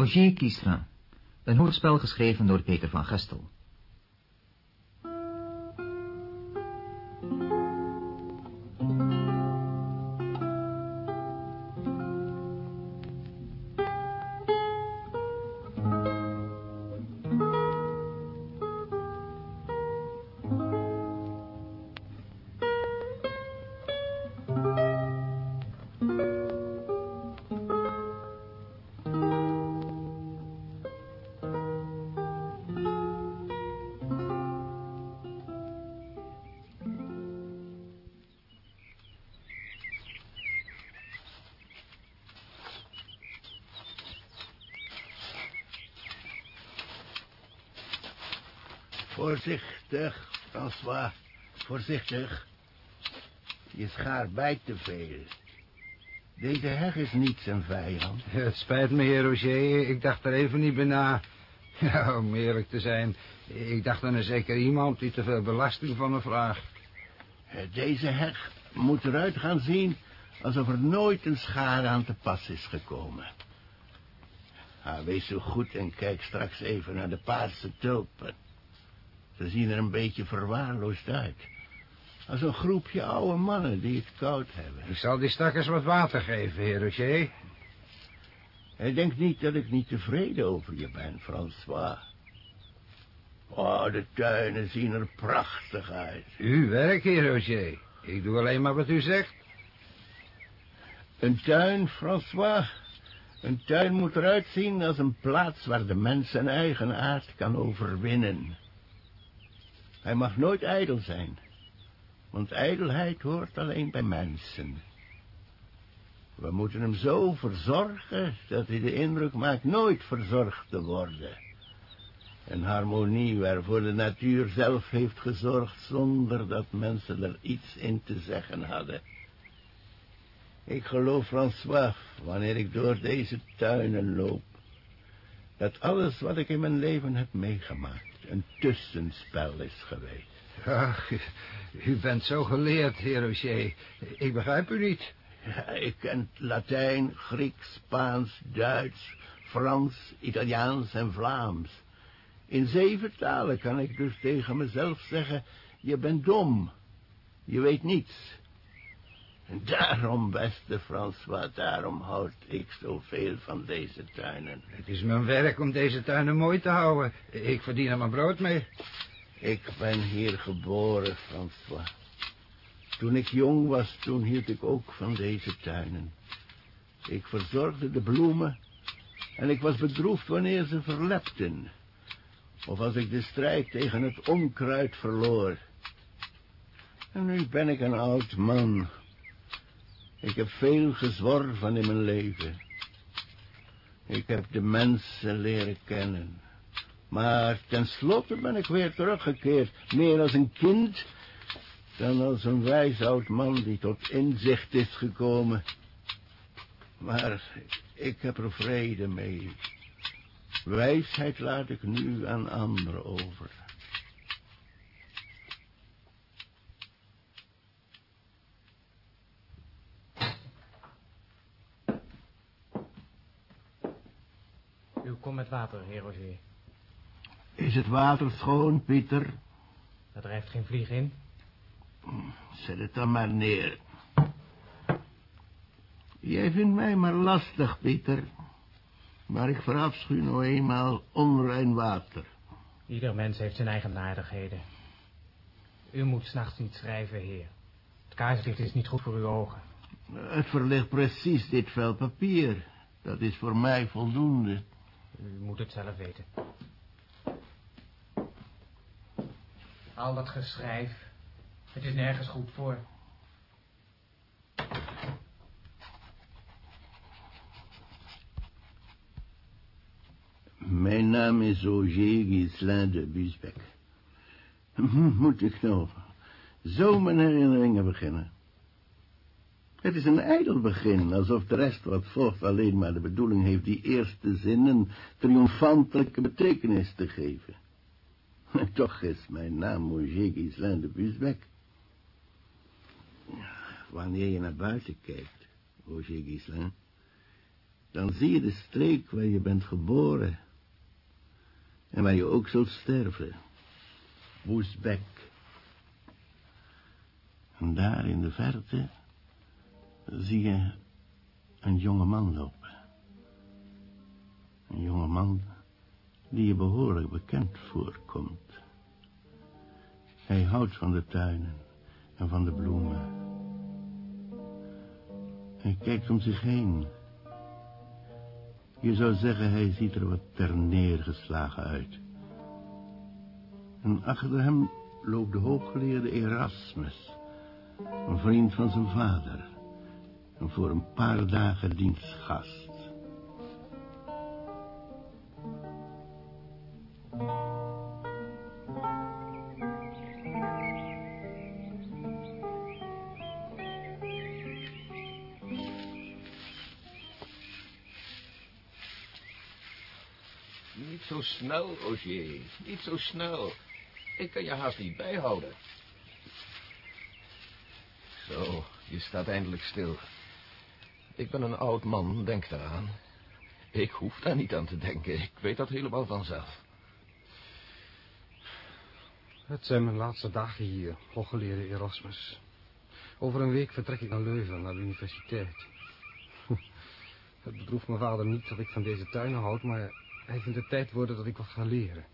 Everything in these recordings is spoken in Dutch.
Auger Kiestra. Een hoorspel geschreven door Peter van Gestel. Voorzichtig. Je schaart bij te veel. Deze heg is niet zijn vijand. Het spijt me, heer Roger. Ik dacht er even niet bij na. Ja, om eerlijk te zijn. Ik dacht aan een zeker iemand die te veel belasting van me vraagt. Deze heg moet eruit gaan zien alsof er nooit een schaar aan te pas is gekomen. Ah, wees zo goed en kijk straks even naar de paarse tulpen. Ze zien er een beetje verwaarloosd uit. Als een groepje oude mannen die het koud hebben. Ik zal die stakkers wat water geven, heer Roger. Hij denkt niet dat ik niet tevreden over je ben, François. Oh, de tuinen zien er prachtig uit. Uw werk, heer Roger. Ik doe alleen maar wat u zegt. Een tuin, François. Een tuin moet eruit zien als een plaats waar de mens zijn eigen aard kan overwinnen. Hij mag nooit ijdel zijn, want ijdelheid hoort alleen bij mensen. We moeten hem zo verzorgen dat hij de indruk maakt nooit verzorgd te worden. Een harmonie waarvoor de natuur zelf heeft gezorgd zonder dat mensen er iets in te zeggen hadden. Ik geloof, François, wanneer ik door deze tuinen loop, dat alles wat ik in mijn leven heb meegemaakt een tussenspel is geweest. Ach, u bent zo geleerd, heer Roger. Ik begrijp u niet. Ja, ik ken Latijn, Grieks, Spaans, Duits, Frans, Italiaans en Vlaams. In zeven talen kan ik dus tegen mezelf zeggen, je bent dom. Je weet niets. En daarom, beste François, daarom houd ik zoveel van deze tuinen. Het is mijn werk om deze tuinen mooi te houden. Ik verdien er mijn brood mee. Ik ben hier geboren, François. Toen ik jong was, toen hield ik ook van deze tuinen. Ik verzorgde de bloemen en ik was bedroefd wanneer ze verlepten. Of als ik de strijd tegen het onkruid verloor. En nu ben ik een oud man. Ik heb veel gezworven in mijn leven. Ik heb de mensen leren kennen. Maar tenslotte ben ik weer teruggekeerd. Meer als een kind dan als een wijs oud man die tot inzicht is gekomen. Maar ik heb er vrede mee. Wijsheid laat ik nu aan anderen over. U komt met water, heer Roger. Is het water schoon, Pieter? Er drijft geen vlieg in. Zet het dan maar neer. Jij vindt mij maar lastig, Pieter. Maar ik verafschuw nou eenmaal onrein water. Ieder mens heeft zijn eigen naardigheden. U moet s'nachts niet schrijven, heer. Het kaarslicht is niet goed voor uw ogen. Het verlicht precies dit vel papier. Dat is voor mij voldoende. U moet het zelf weten. Al dat geschrijf, het is nergens goed voor. Mijn naam is Auger Ghislain de Buisbeck. Moet ik nou zo mijn herinneringen beginnen? Het is een ijdel begin, alsof de rest wat volgt alleen maar de bedoeling heeft die eerste zin een triomfantelijke betekenis te geven. Toch is mijn naam Auger Ghislain de Buisbeck. Wanneer je naar buiten kijkt, Auger Ghislain, dan zie je de streek waar je bent geboren. En waar je ook zult sterven. Woesbek. En daar in de verte zie je een jonge man lopen. Een jonge man die je behoorlijk bekend voorkomt. Hij houdt van de tuinen en van de bloemen. Hij kijkt om zich heen. Je zou zeggen, hij ziet er wat ter neergeslagen uit. En achter hem loopt de hooggeleerde Erasmus, een vriend van zijn vader, en voor een paar dagen dienstgast. Niet zo snel. Ik kan je haast niet bijhouden. Zo, je staat eindelijk stil. Ik ben een oud man, denk daaraan. Ik hoef daar niet aan te denken. Ik weet dat helemaal vanzelf. Het zijn mijn laatste dagen hier, hooggeleerde Erasmus. Over een week vertrek ik naar Leuven, naar de universiteit. Het bedroeft mijn vader niet dat ik van deze tuinen houd, maar hij vindt het tijd worden dat ik wat ga leren.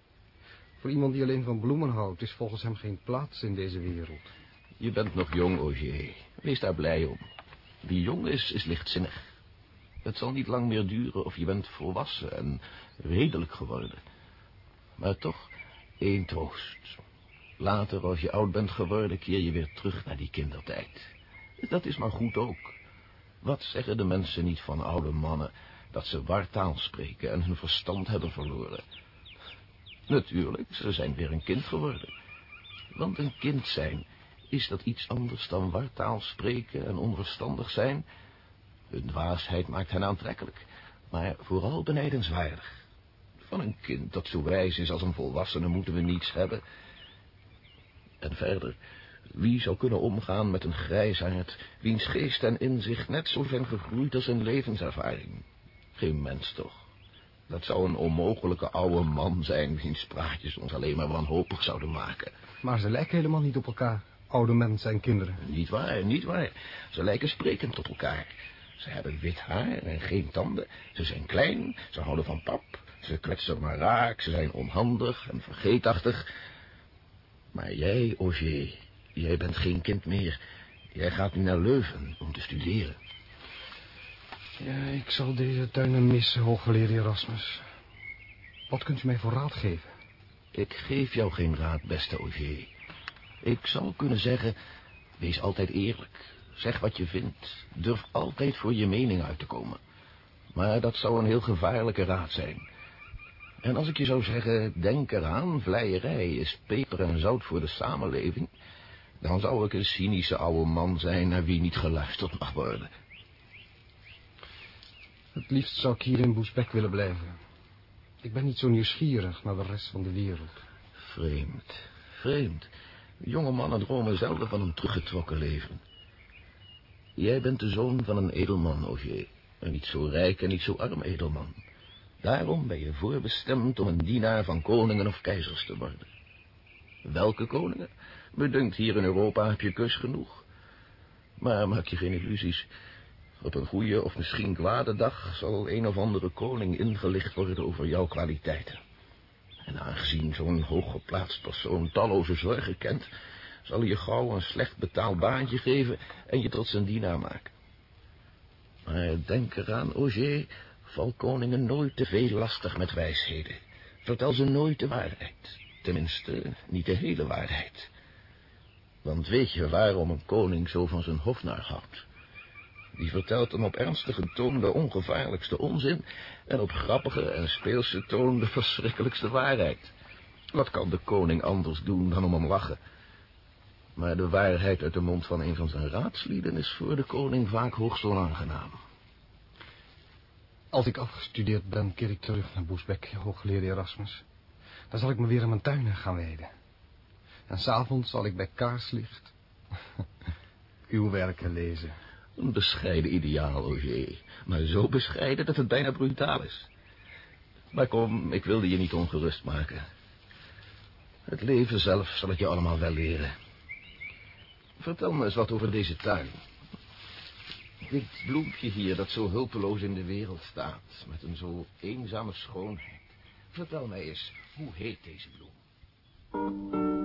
Voor iemand die alleen van bloemen houdt, is volgens hem geen plaats in deze wereld. Je bent nog jong, Ogier. Wees daar blij om. Wie jong is, is lichtzinnig. Het zal niet lang meer duren of je bent volwassen en redelijk geworden. Maar toch, één troost. Later, als je oud bent geworden, keer je weer terug naar die kindertijd. Dat is maar goed ook. Wat zeggen de mensen niet van oude mannen... dat ze wartaal spreken en hun verstand hebben verloren? Natuurlijk, ze zijn weer een kind geworden. Want een kind zijn, is dat iets anders dan wartaal spreken en onverstandig zijn? Hun dwaasheid maakt hen aantrekkelijk, maar vooral benijdenswaardig. Van een kind dat zo wijs is als een volwassene moeten we niets hebben. En verder, wie zou kunnen omgaan met een grijsaard, wiens geest en inzicht net zo zijn gegroeid als zijn levenservaring? Geen mens toch? Dat zou een onmogelijke oude man zijn, wiens praatjes ons alleen maar wanhopig zouden maken. Maar ze lijken helemaal niet op elkaar, oude mensen en kinderen. Niet waar, niet waar. Ze lijken sprekend op elkaar. Ze hebben wit haar en geen tanden. Ze zijn klein, ze houden van pap. Ze kwetsen maar raak, ze zijn onhandig en vergeetachtig. Maar jij, Auger, jij bent geen kind meer. Jij gaat nu naar Leuven om te studeren. Ja, ik zal deze tuinen missen, hooggeleerde Erasmus. Wat kunt u mij voor raad geven? Ik geef jou geen raad, beste Auger. Ik zou kunnen zeggen, wees altijd eerlijk. Zeg wat je vindt. Durf altijd voor je mening uit te komen. Maar dat zou een heel gevaarlijke raad zijn. En als ik je zou zeggen, denk eraan, vleierij is peper en zout voor de samenleving... dan zou ik een cynische oude man zijn naar wie niet geluisterd mag worden. Het liefst zou ik hier in Boesbek willen blijven. Ik ben niet zo nieuwsgierig naar de rest van de wereld. Vreemd, vreemd. Jonge mannen dromen zelden van een teruggetrokken leven. Jij bent de zoon van een edelman, Augier. Een niet zo rijk en niet zo arm edelman. Daarom ben je voorbestemd om een dienaar van koningen of keizers te worden. Welke koningen? Bedunkt hier in Europa heb je keus genoeg. Maar maak je geen illusies. Op een goede of misschien kwade dag zal een of andere koning ingelicht worden over jouw kwaliteiten. En aangezien zo'n hooggeplaatst persoon talloze zorgen kent, zal hij je gauw een slecht betaald baantje geven en je tot zijn dienaar maken. Maar denk eraan, Auger, val koningen nooit te veel lastig met wijsheden. Vertel ze nooit de waarheid. Tenminste, niet de hele waarheid. Want weet je waarom een koning zo van zijn hofnaar houdt? Die vertelt hem op ernstige toon de ongevaarlijkste onzin... en op grappige en speelse toon de verschrikkelijkste waarheid. Wat kan de koning anders doen dan om hem lachen? Maar de waarheid uit de mond van een van zijn raadslieden... is voor de koning vaak hoogst onaangenaam. Als ik afgestudeerd ben, keer ik terug naar Boesbek, hooggeleerde Erasmus. Dan zal ik me weer aan mijn tuinen gaan wijden. En s'avonds zal ik bij kaarslicht uw werken lezen. Een bescheiden ideaal, Auger. Maar zo bescheiden dat het bijna brutaal is. Maar kom, ik wilde je niet ongerust maken. Het leven zelf zal het je allemaal wel leren. Vertel me eens wat over deze tuin. Dit bloempje hier dat zo hulpeloos in de wereld staat, met een zo eenzame schoonheid. Vertel mij eens, hoe heet deze bloem?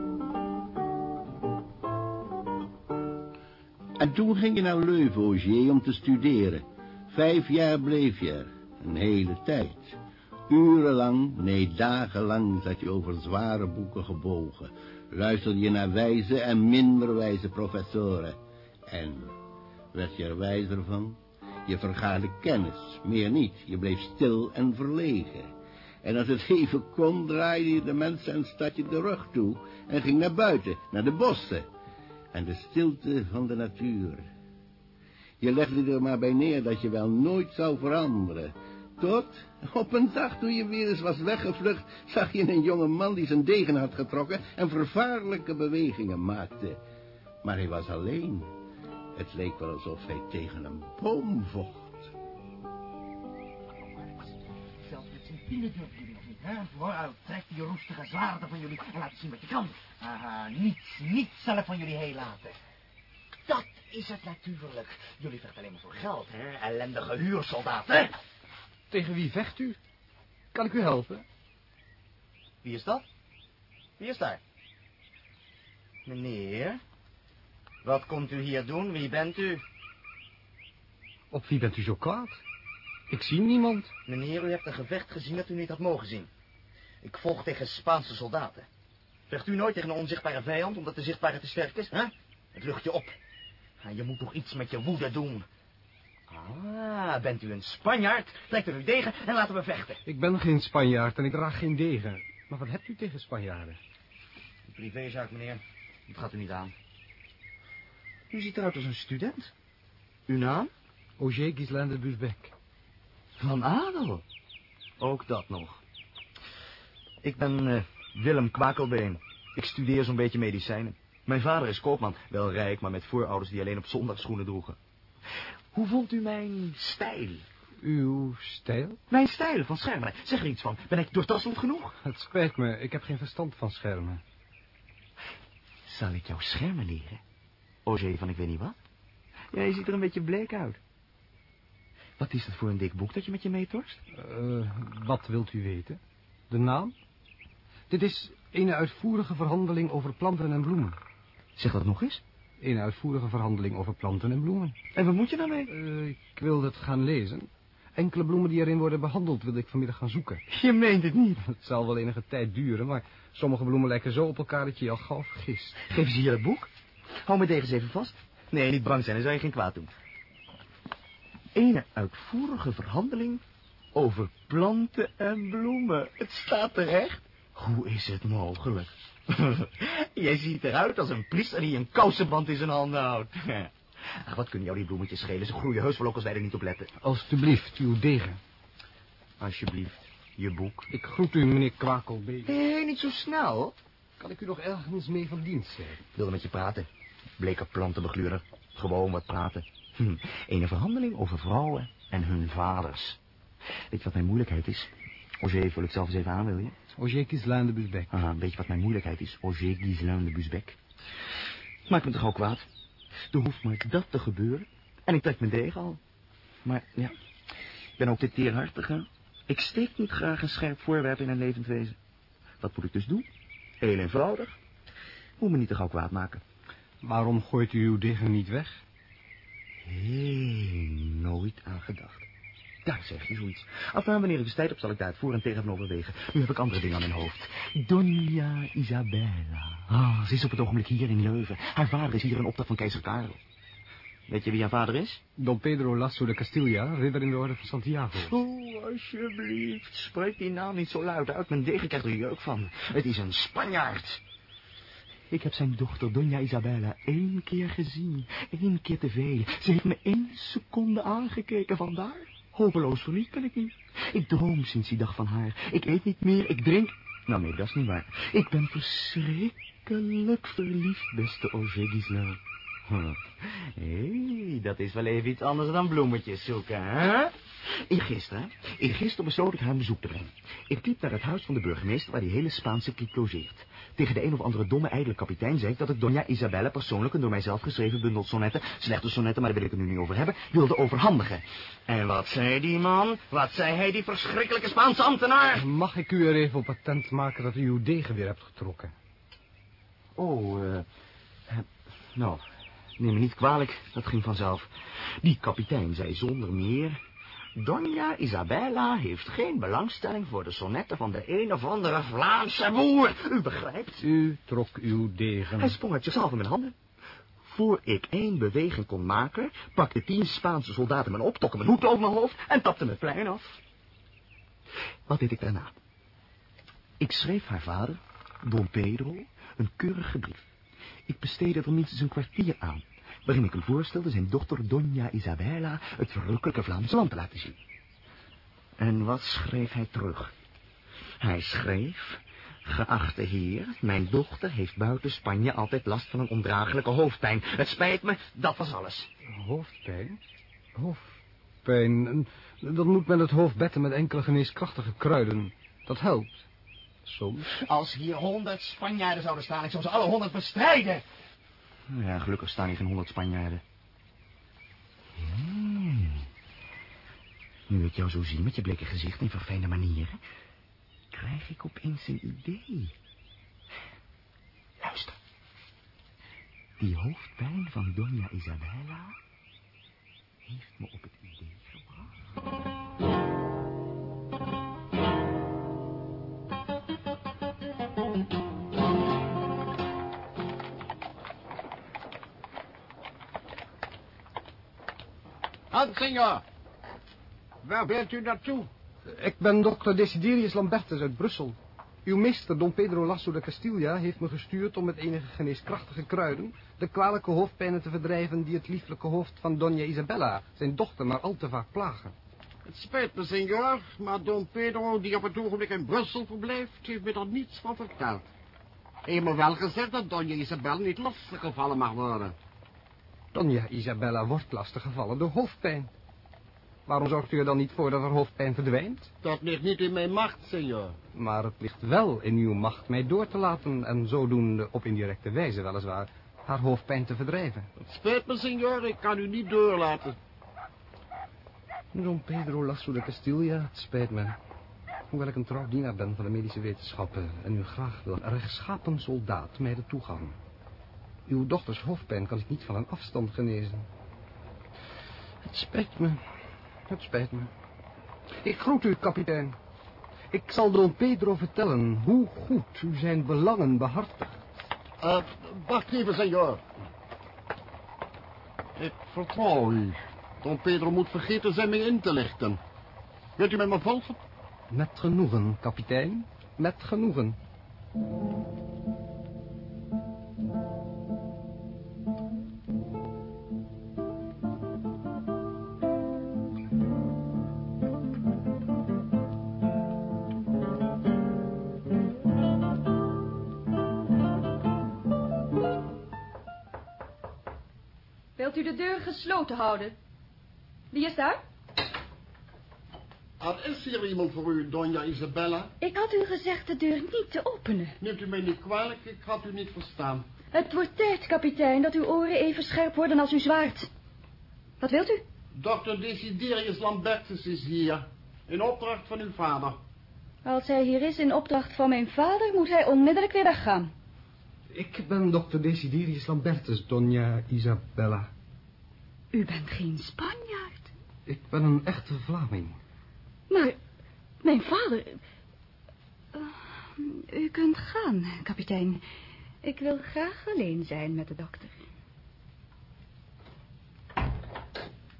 En toen ging je naar Leuven, om te studeren. Vijf jaar bleef je er. Een hele tijd. Urenlang, nee dagenlang, zat je over zware boeken gebogen. Luisterde je naar wijze en minder wijze professoren. En werd je er wijzer van? Je vergaarde kennis, meer niet. Je bleef stil en verlegen. En als het even kon, draaide je de mensen en stadje de rug toe... en ging naar buiten, naar de bossen... en de stilte van de natuur. Je legde er maar bij neer dat je wel nooit zou veranderen... Tot op een dag toen je weer eens was weggevlucht... zag je een jonge man die zijn degen had getrokken... en vervaarlijke bewegingen maakte. Maar hij was alleen. Het leek wel alsof hij tegen een boom vocht. Zelfs met zijn hè? Vooruit, trek die roestige zwaarden van jullie en laat zien wat je kan. Aha, niets, niets zal ik van jullie heel laten. Dat is het natuurlijk. Jullie vechten alleen maar voor geld, hè? Ellendige huursoldaten. Tegen wie vecht u? Kan ik u helpen? Wie is dat? Wie is daar? Meneer, wat komt u hier doen? Wie bent u? Op wie bent u zo kwaad? Ik zie niemand. Meneer, u hebt een gevecht gezien dat u niet had mogen zien. Ik volg tegen Spaanse soldaten. Vecht u nooit tegen een onzichtbare vijand, omdat de zichtbare te sterk is, hè? Het lucht je op. Je moet toch iets met je woede doen. Ah, bent u een Spanjaard? Trekt er uw degen en laten we vechten. Ik ben geen Spanjaard en ik draag geen degen. Maar wat hebt u tegen Spanjaarden? Een privézaak, meneer. Dat gaat u niet aan. U ziet eruit als een student. Uw naam? Auger Ghislain de Busbec. Van Adel. Ook dat nog. Ik ben eh, Willem Kwakelbeen. Ik studeer zo'n beetje medicijnen. Mijn vader is koopman. Wel rijk, maar met voorouders die alleen op zondag schoenen droegen. Hoe vond u mijn stijl? Uw stijl? Mijn stijl van schermen. Zeg er iets van. Ben ik doortastend genoeg? Het spijt me, ik heb geen verstand van schermen. Zal ik jou schermen leren? Auger van ik weet niet wat. Ja, je ziet er een beetje bleek uit. Wat is dat voor een dik boek dat je met je meetorst? Eh, wat wilt u weten? De naam? Dit is een uitvoerige verhandeling over planten en bloemen. Zeg dat nog eens. Een uitvoerige verhandeling over planten en bloemen. En wat moet je daarmee? Eh, ik wil het gaan lezen. Enkele bloemen die erin worden behandeld wil ik vanmiddag gaan zoeken. Je meent het niet. Het zal wel enige tijd duren, maar sommige bloemen lijken zo op elkaar dat je je al gauw vergist. Geef ze hier het boek. Hou me degens even vast. Nee, niet bang zijn, dan zou je geen kwaad doen. Ene uitvoerige verhandeling over planten en bloemen. Het staat terecht. Hoe is het mogelijk? Jij ziet eruit als een priester die een kousenband in zijn handen houdt. Ach, wat kunnen jou die bloemetjes schelen? Ze groeien heus wel ook als wij er niet op letten. Alsjeblieft, uw degen. Alsjeblieft, je boek. Ik groet u, meneer Kwakelbeen. Hé, hey, niet zo snel. Kan ik u nog ergens mee van dienst zijn? Ik wilde met je praten. Bleke plantenbegluurder. Gewoon wat praten. Hm. Ene verhandeling over vrouwen en hun vaders. Weet je wat mijn moeilijkheid is? Auger, vul ik zelf eens even aan, wil je? Auger Ghislain de Busbec. Aha, weet je wat mijn moeilijkheid is? Auger Ghislain de Busbec. Maak me toch ook kwaad? Er hoeft maar dat te gebeuren. En ik trek mijn degen al. Maar ja, ik ben ook de teerhartige. Ik steek niet graag een scherp voorwerp in een levend wezen. Wat moet ik dus doen? Heel eenvoudig. Moet me niet te gauw kwaad maken. Waarom gooit u uw degen niet weg? Hé, nooit aan gedacht. Daar zeg je zoiets. Enfin, wanneer ik de tijd op zal ik daar het voor en tegen van overwegen. Nu heb ik andere dingen aan mijn hoofd. Dona Isabella. Ah, ze is op het ogenblik hier in Leuven. Haar vader is hier in opdracht van keizer Karel. Weet je wie haar vader is? Don Pedro Lasso de Castilla, ridder in de orde van Santiago. Oh, alsjeblieft. Spreek die naam niet zo luid uit. Mijn degen krijgt er jeuk van. Het is een Spanjaard. Ik heb zijn dochter, Dona Isabella, één keer gezien. Eén keer te veel. Ze heeft me één seconde aangekeken vandaar. Hopeloos verliefd ben ik niet. Ik droom sinds die dag van haar. Ik eet niet meer, ik drink... Nou nee, dat is niet waar. Ik ben verschrikkelijk verliefd, beste Auger Gisela. Hé, dat is wel even iets anders dan bloemetjes zoeken, hè? Eergisteren, eergisteren besloot ik haar een bezoek te brengen. Ik liep naar het huis van de burgemeester waar die hele Spaanse kliek logeert. Tegen de een of andere domme ijdele kapitein zei ik dat ik Dona Isabella persoonlijk een door mijzelf geschreven bundel sonnetten, slechte sonnetten, maar daar wil ik het nu niet over hebben, wilde overhandigen. En wat zei die man? Wat zei hij, die verschrikkelijke Spaanse ambtenaar? Mag ik u er even op attent maken dat u uw degen weer hebt getrokken? Oh, eh... eh, nou, neem me niet kwalijk, dat ging vanzelf. Die kapitein zei zonder meer... Donja Isabella heeft geen belangstelling voor de sonnetten van de een of andere Vlaamse boer. U begrijpt? U trok uw degen. Hij sprong uit zichzelf in mijn handen. Voor ik één beweging kon maken, pakte tien Spaanse soldaten me op, trokken mijn hoed over mijn hoofd en tapten me het plein af. Wat deed ik daarna? Ik schreef haar vader, Don Pedro, een keurige brief. Ik besteedde er minstens een kwartier aan, waarin ik hem voorstelde zijn dochter Dona Isabella het verrukkelijke Vlaamse land te laten zien. En wat schreef hij terug? Hij schreef, geachte heer, mijn dochter heeft buiten Spanje altijd last van een ondraaglijke hoofdpijn. Het spijt me, dat was alles. Hoofdpijn? Hoofdpijn. Dan moet men het hoofd betten met enkele geneeskrachtige kruiden. Dat helpt. Soms. Als hier honderd Spanjaarden zouden staan, ik zou ze alle honderd bestrijden. Ja, gelukkig staan hier geen honderd Spanjaarden. Hmm. Nu ik jou zo zie met je blikke gezicht en verfijnde manieren, krijg ik opeens een idee. Luister. Die hoofdpijn van Dona Isabella heeft me op het idee gebracht. Senor. Waar bent u naartoe? Ik ben dokter Desiderius Lambertus uit Brussel. Uw meester, Don Pedro Lasso de Castilla, heeft me gestuurd om met enige geneeskrachtige kruiden de kwalijke hoofdpijnen te verdrijven die het lieflijke hoofd van Dona Isabella, zijn dochter, maar al te vaak plagen. Het spijt me, senor, maar Don Pedro, die op het ogenblik in Brussel verblijft, heeft me er niets van verteld. Hij heeft me wel gezegd dat Dona Isabel niet lastiggevallen mag worden. Dona Isabella wordt lastiggevallen door hoofdpijn. Waarom zorgt u er dan niet voor dat haar hoofdpijn verdwijnt? Dat ligt niet in mijn macht, senor. Maar het ligt wel in uw macht mij door te laten en zodoende op indirecte wijze weliswaar haar hoofdpijn te verdrijven. Het spijt me, senor, ik kan u niet doorlaten. Don Pedro Lasso de Castilla, het spijt me. Hoewel ik een trouw dienaar ben van de medische wetenschappen en u graag wil, een rechtschapen soldaat mij de toegang. Uw dochters hoofdpijn kan ik niet van een afstand genezen. Het spijt me, het spijt me. Ik groet u, kapitein. Ik zal Don Pedro vertellen hoe goed u zijn belangen behartigt. Uh, wacht even, senor. Ik vertrouw u. Don Pedro moet vergeten zijn mij in te lichten. Wilt u met me volgen? Met genoegen, kapitein. Met genoegen. Gesloten houden? Wie is daar? Er is hier iemand voor u, Dona Isabella. Ik had u gezegd de deur niet te openen. Neemt u mij niet kwalijk, ik had u niet verstaan. Het wordt tijd, kapitein, dat uw oren even scherp worden als uw zwaard. Wat wilt u? Dokter Desiderius Lambertus is hier. In opdracht van uw vader. Als hij hier is in opdracht van mijn vader, moet hij onmiddellijk weer weggaan. Ik ben dokter Desiderius Lambertus, Dona Isabella. U bent geen Spanjaard. Ik ben een echte Vlaming. Maar mijn vader... Uh, u kunt gaan, kapitein. Ik wil graag alleen zijn met de dokter.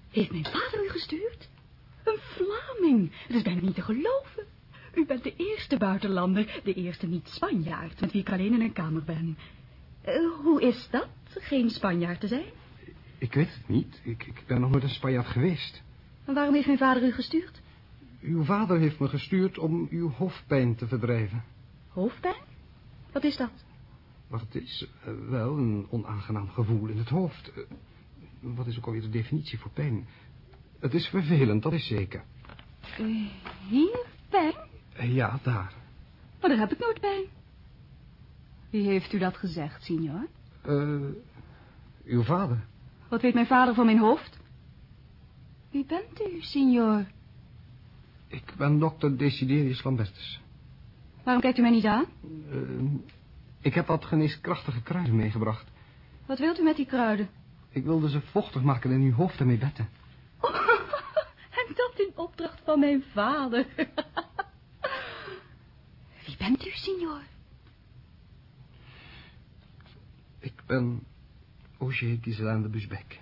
Heeft mijn vader u gestuurd? Een Vlaming. Het is bijna niet te geloven. U bent de eerste buitenlander, de eerste niet-Spanjaard... met wie ik alleen in een kamer ben. Uh, hoe is dat, geen Spanjaard te zijn? Ik weet het niet. Ik, ik ben nog nooit een Spanjaard geweest. En waarom heeft mijn vader u gestuurd? Uw vader heeft me gestuurd om uw hoofdpijn te verdrijven. Hoofdpijn? Wat is dat? Wat het is? Eh, wel, een onaangenaam gevoel in het hoofd. Eh, wat is ook alweer de definitie voor pijn? Het is vervelend, dat is zeker. Uh, hier, pijn? Eh, ja, daar. Maar daar heb ik nooit pijn. Wie heeft u dat gezegd, signor? Eh, uw vader. Wat weet mijn vader van mijn hoofd? Wie bent u, signor? Ik ben dokter Desiderius Lambertus. Waarom kijkt u mij niet aan? Eh, ik heb wat geneeskrachtige kruiden meegebracht. Wat wilt u met die kruiden? Ik wilde ze vochtig maken en uw hoofd ermee betten. en dat in opdracht van mijn vader. Wie bent u, signor? Ik ben Auger Giselaan de Busbeck.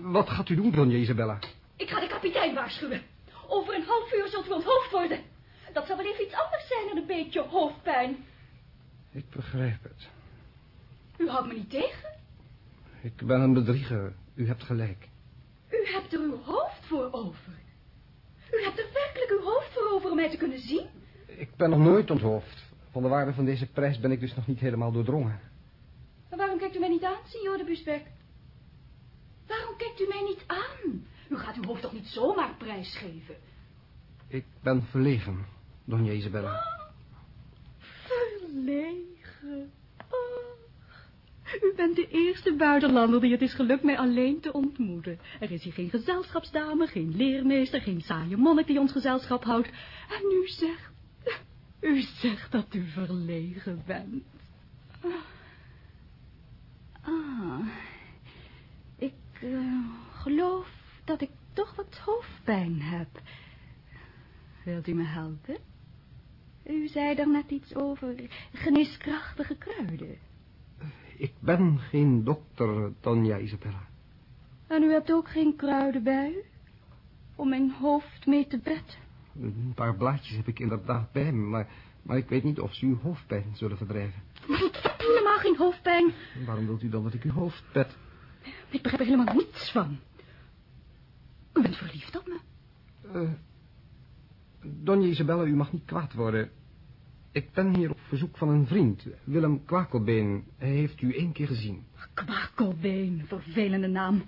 Wat gaat u doen, Donja Isabella? Ik ga de kapitein waarschuwen. Over een half uur zult u onthoofd worden. Dat zal wel even iets anders zijn dan een beetje hoofdpijn. Ik begrijp het. U houdt me niet tegen. Ik ben een bedrieger. U hebt gelijk. U hebt er uw hoofd voor over. U hebt er werkelijk uw hoofd voor over om mij te kunnen zien. Ik ben nog nooit onthoofd. Van de waarde van deze prijs ben ik dus nog niet helemaal doordrongen. Maar waarom kijkt u mij niet aan, signor de Busbeck? Waarom kijkt u mij niet aan? U gaat uw hoofd toch niet zomaar prijsgeven? Ik ben verlegen, Donja Isabella. Verlegen? Oh. U bent de eerste buitenlander die het is gelukt mij alleen te ontmoeten. Er is hier geen gezelschapsdame, geen leermeester, geen saaie monnik die ons gezelschap houdt. En u zegt... U zegt dat u verlegen bent. Ah, ik uh, geloof dat ik toch wat hoofdpijn heb. Wilt u me helpen? U zei er net iets over geneeskrachtige kruiden. Ik ben geen dokter, Tanja Isabella. En u hebt ook geen kruiden bij u? Om mijn hoofd mee te betten? Een paar blaadjes heb ik inderdaad bij me, maar, maar ik weet niet of ze uw hoofdpijn zullen verdrijven. Ik heb helemaal geen hoofdpijn. Waarom wilt u dan dat ik uw hoofd bed? Ik begrijp er helemaal niets van. U bent verliefd op me. Uh, Donja Isabella, u mag niet kwaad worden. Ik ben hier op verzoek van een vriend, Willem Kwakelbeen. Hij heeft u één keer gezien. Kwakelbeen, vervelende naam.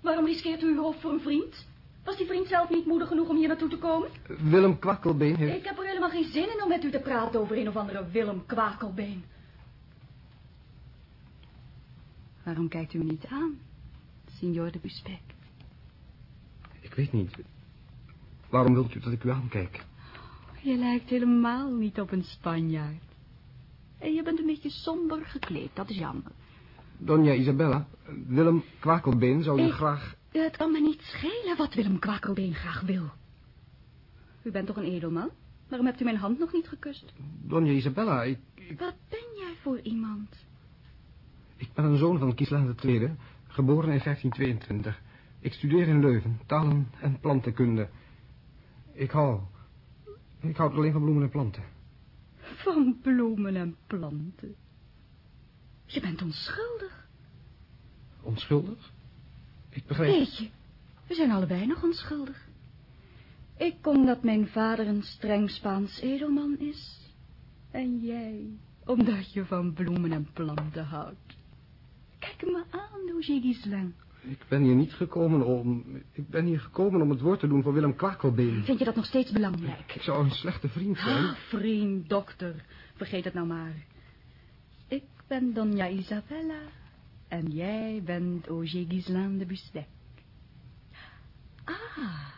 Waarom riskeert u uw hoofd voor een vriend? Was die vriend zelf niet moedig genoeg om hier naartoe te komen? Willem Kwakelbeen heeft... Ik heb er helemaal geen zin in om met u te praten over een of andere Willem Kwakelbeen. Waarom kijkt u me niet aan, signor de Busbeck? Ik weet niet. Waarom wilt u dat ik u aankijk? Je lijkt helemaal niet op een Spanjaard. En je bent een beetje somber gekleed, dat is jammer. Donja Isabella, Willem Kwakelbeen zou u ik, graag... Het kan me niet schelen wat Willem Kwakelbeen graag wil. U bent toch een edelman? Waarom hebt u mijn hand nog niet gekust? Donja Isabella, ik, ik... Wat ben jij voor iemand? Ik ben een zoon van Kieslaan II, geboren in 1522. Ik studeer in Leuven, talen en plantenkunde. Ik hou... Ik houd alleen van bloemen en planten. Van bloemen en planten? Je bent onschuldig. Onschuldig? Ik begrijp... Weet je, we zijn allebei nog onschuldig. Ik omdat mijn vader een streng Spaans edelman is. En jij, omdat je van bloemen en planten houdt. Kijk me aan, Roger Gisling. Ik ben hier niet gekomen om... Ik ben hier gekomen om het woord te doen voor Willem Kwakelbeen. Vind je dat nog steeds belangrijk? Ik zou een slechte vriend zijn. Ah, vriend, dokter. Vergeet het nou maar. Ik ben Donja Isabella. En jij bent Auger Gislain de Busbeck. Ah,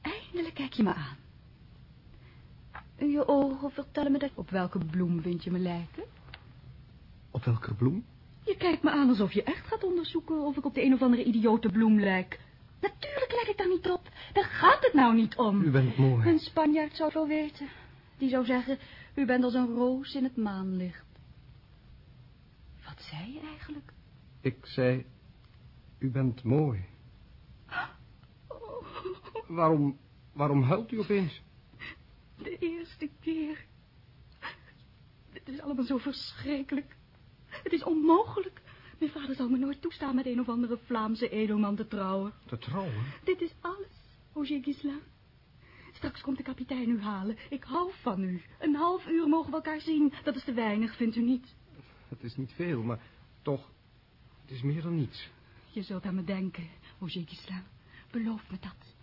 eindelijk kijk je me aan. Je ogen vertellen me dat... Op welke bloem vind je me lijken? Op welke bloem? Je kijkt me aan alsof je echt gaat onderzoeken of ik op de een of andere idiote bloem lijk. Natuurlijk lijk ik daar niet op. Daar gaat het nou niet om. U bent mooi. Een Spanjaard zou zo weten. Die zou zeggen, u bent als een roos in het maanlicht. Wat zei je eigenlijk? Ik zei, u bent mooi. Oh, Waarom, waarom huilt u opeens? de eerste keer. Het is allemaal zo verschrikkelijk. Het is onmogelijk. Mijn vader zou me nooit toestaan met een of andere Vlaamse edelman te trouwen. Te trouwen? Dit is alles, Auger Gislain. Straks komt de kapitein u halen. Ik hou van u. Een half uur mogen we elkaar zien. Dat is te weinig, vindt u niet? Het is niet veel, maar toch, het is meer dan niets. Je zult aan me denken, Ojekisla. Beloof me dat.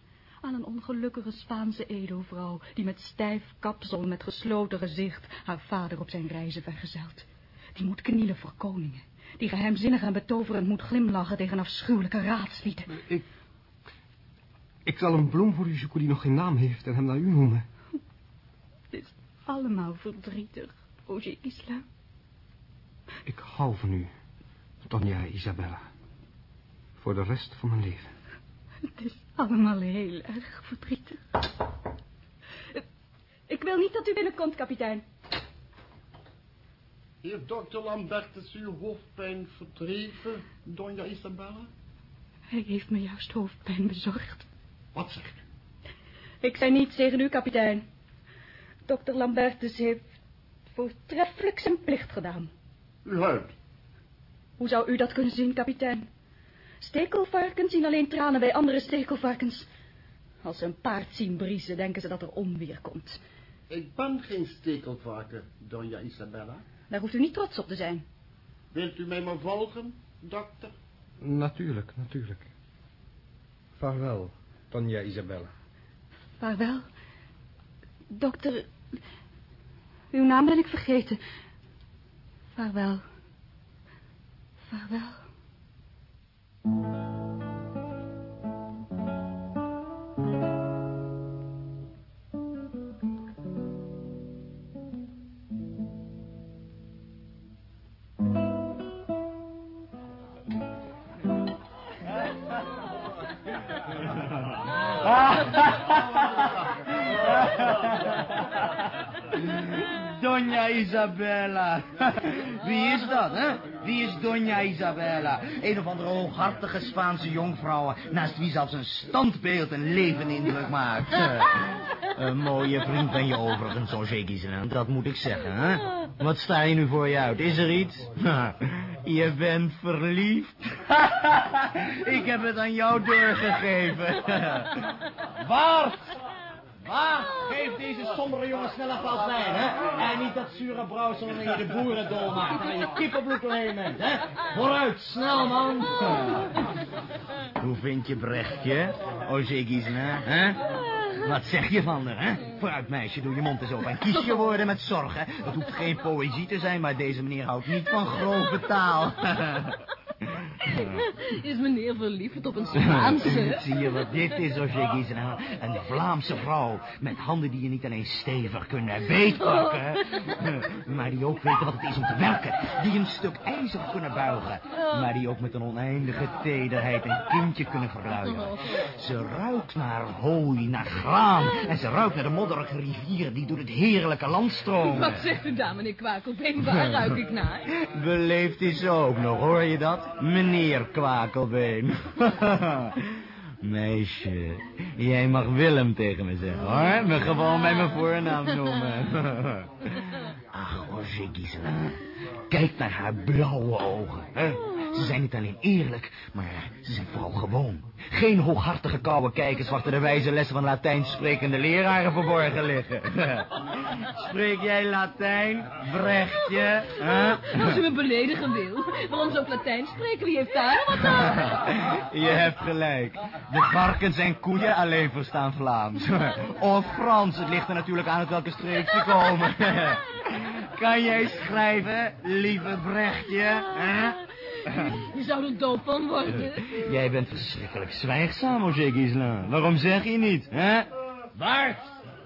Aan een ongelukkige Spaanse edelvrouw... die met stijf kapsel, met gesloten gezicht... haar vader op zijn reizen vergezelt. Die moet knielen voor koningen. Die geheimzinnig en betoverend moet glimlachen... tegen afschuwelijke raadslieden. Ik, ik zal een bloem voor u zoeken die nog geen naam heeft... en hem naar u noemen. Het is allemaal verdrietig, Ojekisla. Ik hou van u, Tonja Isabella. Voor de rest van mijn leven. Het is allemaal heel erg verdrietig. Ik wil niet dat u binnenkomt, kapitein. Heeft dokter Lambertus uw hoofdpijn verdreven, Donja Isabella? Hij heeft me juist hoofdpijn bezorgd. Wat zegt u? Ik zei niets tegen u, kapitein. Dokter Lambertus heeft voortreffelijk zijn plicht gedaan. U huilt. Hoe zou u dat kunnen zien, kapitein? Stekelvarkens zien alleen tranen bij andere stekelvarkens. Als ze een paard zien briezen, denken ze dat er onweer komt. Ik ben geen stekelvarken, Donja Isabella. Daar hoeft u niet trots op te zijn. Wilt u mij maar volgen, dokter? Natuurlijk, natuurlijk. Vaarwel, Tonja Isabella. Vaarwel. Dokter... Uw naam ben ik vergeten. Vaarwel. Vaarwel. Donja Isabella. Wie is dat, hè? Wie is Donja Isabella? Een of andere hooghartige Spaanse jonkvrouw... naast wie zelfs een standbeeld een leven indruk maakt. Een mooie vriend ben je overigens, Ozekisland. Dat moet ik zeggen, hè? Wat sta je nu voor je uit? Is er iets? Je bent verliefd. Ik heb het aan jou doorgegeven. Bart! Waar? Geef deze sombere jongen snel een glas wijn, hè? En niet dat zure brouwsel wanneer je de boeren dol maakt en je kippenbloed hè? Vooruit, snel, man. Hoe vind je Brechtje, Ozekisna, hè? Wat zeg je van haar, hè? Vooruit, meisje, doe je mond eens open en kies je woorden met zorg, hè? Het hoeft geen poëzie te zijn, maar deze meneer houdt niet van grove taal. Is meneer verliefd op een Spaanse? Zie je wat dit is, Ozekisna? Een Vlaamse vrouw met handen die je niet alleen stevig kunnen beetpakken, maar die ook weten wat het is om te werken. Die een stuk ijzer kunnen buigen, maar die ook met een oneindige tederheid een kindje kunnen verluieren. Ze ruikt naar hooi, naar graan en ze ruikt naar de modderige rivieren die door het heerlijke land stromen. Wat zegt u daar, meneer Kwakelbeen? Waar ruik ik naar? Beleefd is ze ook nog, hoor je dat? Meneer Kwakelbeen. Meisje, jij mag Willem tegen me zeggen, hoor. Me gewoon bij mijn voornaam noemen. Ach, Ozekisla. Kijk naar haar blauwe ogen, hè. Ze zijn niet alleen eerlijk, maar ze zijn vooral gewoon. Geen hooghartige koude kijkers wachten de wijze lessen van Latijn sprekende leraren verborgen liggen. Spreek jij Latijn, Brechtje? hè? Als u me beledigen wil, waarom zou ik Latijn spreken? Wie heeft daar wat aan? Je hebt gelijk. De varkens en koeien alleen verstaan Vlaams. Of Frans, het ligt er natuurlijk aan uit welke streek ze komen. Kan jij schrijven, lieve Brechtje? hè? Je zou er dood van worden. Jij bent verschrikkelijk zwijgzaam, Ozekisla. Waarom zeg je niet, hè? Bart,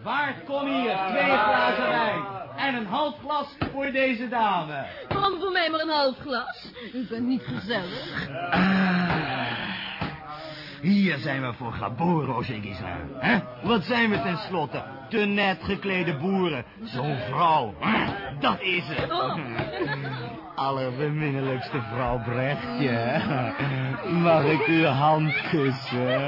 Bart, kom hier. Twee glazen wijn. En een half glas voor deze dame. Waarom voor mij maar een half glas? U bent niet gezellig. Ah, Hier zijn we voor geboren, Ozekisla. hè? Wat zijn we tenslotte? Te net geklede boeren. Zo'n vrouw. Dat is het. Allerbeminnelijkste vrouw Brechtje. Mag ik uw hand kussen?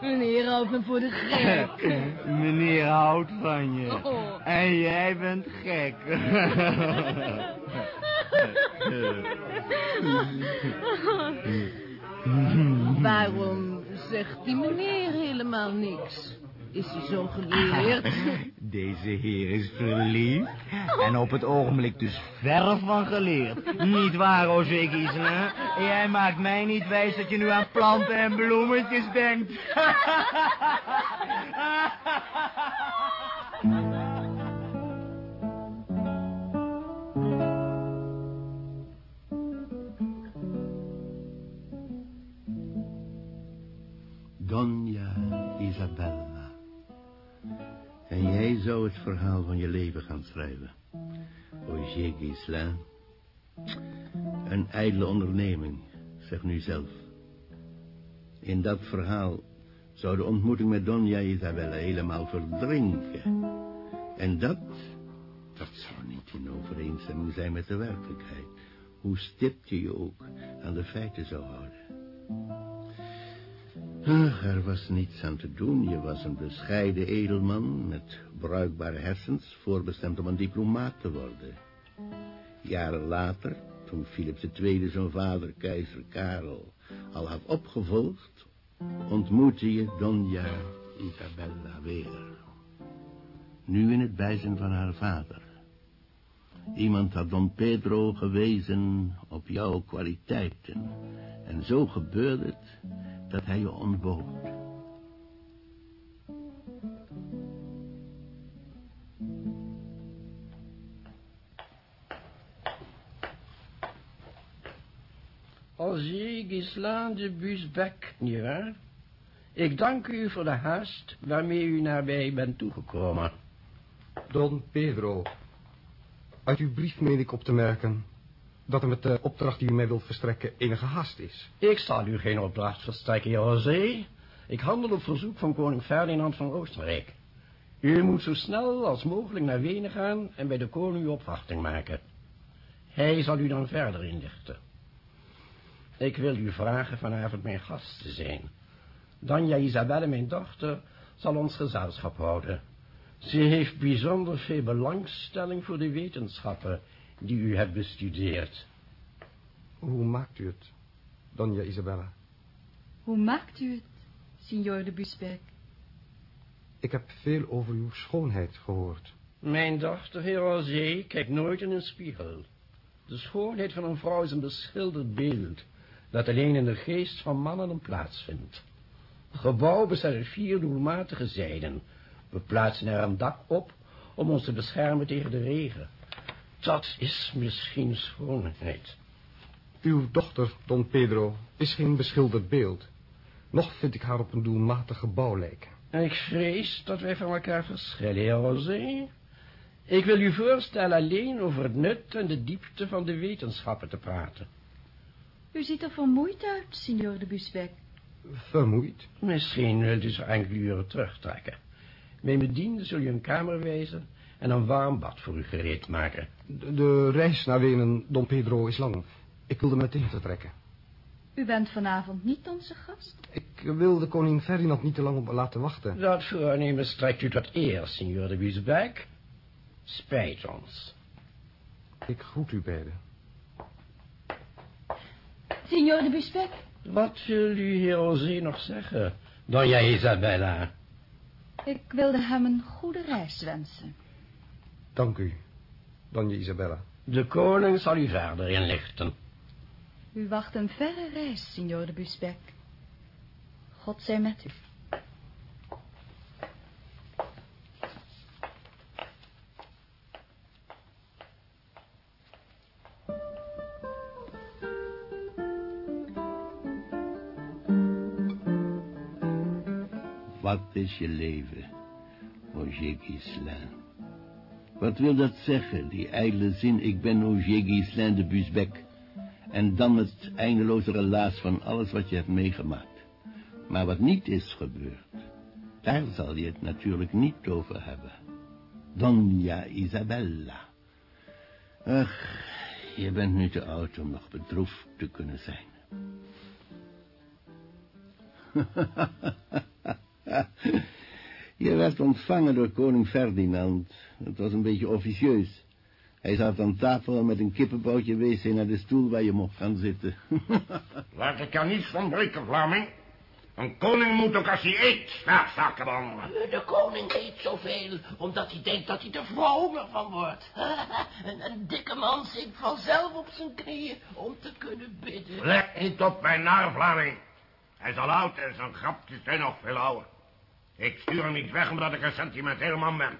Meneer houdt me voor de gek. Meneer houdt van je. Oh. En jij bent gek. Waarom Zegt die meneer helemaal niks? Is hij zo geleerd? Deze heer is verliefd. En op het ogenblik dus ver van geleerd. Niet waar, Gisela? Jij maakt mij niet wijs dat je nu aan planten en bloemetjes denkt. Dona Isabella. En jij zou het verhaal van je leven gaan schrijven. Roger Gislain. Een ijdele onderneming, zeg nu zelf. In dat verhaal zou de ontmoeting met Dona Isabella helemaal verdrinken. En dat, dat zou niet in overeenstemming zijn met de werkelijkheid. Hoe stipt je je ook aan de feiten zou houden. Ach, er was niets aan te doen. Je was een bescheiden edelman met bruikbare hersens, voorbestemd om een diplomaat te worden. Jaren later, toen Philips II zijn vader, keizer Karel, al had opgevolgd, ontmoette je Donja Isabella weer. Nu in het bijzijn van haar vader. Iemand had Don Pedro gewezen op jouw kwaliteiten. En zo gebeurde het dat hij je ontbood. Alger Gislaan de Busbeck, nietwaar? Ik dank u voor de haast waarmee u naar mij bent toegekomen. Don Pedro. Uit uw brief meen ik op te merken dat er met de opdracht die u mij wilt verstrekken enige haast is. Ik zal u geen opdracht verstrekken, Alger. Ik handel op verzoek van koning Ferdinand van Oostenrijk. U moet zo snel als mogelijk naar Wenen gaan en bij de koning uw opwachting maken. Hij zal u dan verder inlichten. Ik wil u vragen vanavond mijn gast te zijn. Danja Isabelle, mijn dochter, zal ons gezelschap houden. Ze heeft bijzonder veel belangstelling voor de wetenschappen die u hebt bestudeerd. Hoe maakt u het, Donja Isabella? Hoe maakt u het, signor de Busbeck? Ik heb veel over uw schoonheid gehoord. Mijn dochter, heer Alger, kijkt nooit in een spiegel. De schoonheid van een vrouw is een beschilderd beeld, dat alleen in de geest van mannen een plaats vindt. Gebouw bestaat uit vier doelmatige zijden. We plaatsen er een dak op om ons te beschermen tegen de regen. Dat is misschien schoonheid. Uw dochter, Don Pedro, is geen beschilderd beeld. Nog vind ik haar op een doelmatig gebouw lijken. Ik vrees dat wij van elkaar verschillen, heer Rosé. Ik wil u voorstellen alleen over het nut en de diepte van de wetenschappen te praten. U ziet er vermoeid uit, signor de Busbeck. Vermoeid? Misschien wilt u zo enkele uren terugtrekken. Mijn bediende zul je een kamer wijzen en een warm bad voor u gereed maken. De, de reis naar Wenen, Don Pedro, is lang. Ik wilde meteen vertrekken. U bent vanavond niet onze gast? Ik wil de koning Ferdinand niet te lang op me laten wachten. Dat voornemen strekt u tot eer, signor de Wiesbeck. Spijt ons. Ik groet u beiden. Signor de Busbeck? Wat wil u, heer Ozee, nog zeggen, Dona Isabella? Ik wilde hem een goede reis wensen. Dank u, Donja Isabella. De koning zal u verder inlichten. U wacht een verre reis, signor de Busbeck. God zij met u. Wat is je leven, Roger Gislain? Wat wil dat zeggen, die ijdele zin, ik ben Roger Gislain de Busbeck, en dan het eindeloze relaas van alles wat je hebt meegemaakt. Maar wat niet is gebeurd, daar zal je het natuurlijk niet over hebben. Dona Isabella. Ach, je bent nu te oud om nog bedroefd te kunnen zijn. Je werd ontvangen door koning Ferdinand. Het was een beetje officieus. Hij zat aan tafel en met een kippenboutje wees hij naar de stoel waar je mocht gaan zitten. Laat ik er niet van breken, Vlaming. Een koning moet ook als hij eet staatszaken behandelen. De koning eet zoveel, omdat hij denkt dat hij er vromer van wordt. een, een dikke man zinkt vanzelf op zijn knieën om te kunnen bidden. Let niet op mijn naar, Vlaming. Hij is al oud en zijn grapjes zijn nog veel ouder. Ik stuur hem niet weg omdat ik een sentimenteel man ben.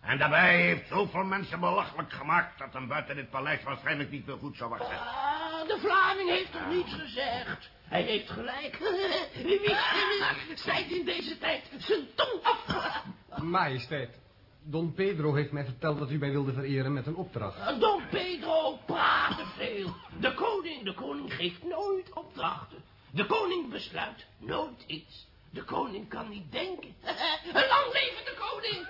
En daarbij heeft zoveel mensen belachelijk gemaakt... dat hem buiten dit paleis waarschijnlijk niet meer goed zou wachten. Ah, de Vlaming heeft toch niets gezegd? Hij heeft gelijk. Wie snijdt in deze tijd zijn tong af? Majesteit, Don Pedro heeft mij verteld dat u mij wilde vereren met een opdracht. Don Pedro praat te veel. De koning, de koning geeft nooit opdrachten. De koning besluit nooit iets. De koning kan niet denken. Lang leven de koning!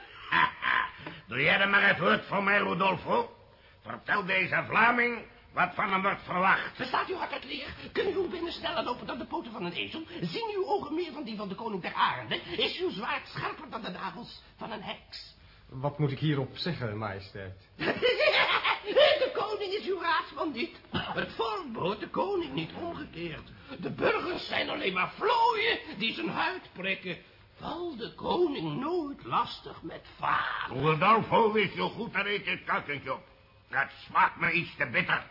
Doe jij er maar het woord voor mij, Rodolfo? Vertel deze Vlaming wat van hem wordt verwacht. Verstaat u hard uit leer? Kunnen uw binnen sneller lopen dan de poten van een ezel? Zien uw ogen meer dan die van de koning der arenden? Is uw zwaard scherper dan de nagels van een heks? Wat moet ik hierop zeggen, majesteit? de koning is uw raadsman niet. Het volk behoort de koning niet omgekeerd. De burgers zijn alleen maar vlooien die zijn huid prikken. Val de koning nooit lastig met vaar. Rodolfo is zo goed eet dit kuikentje op. Dat smaakt me iets te bitter.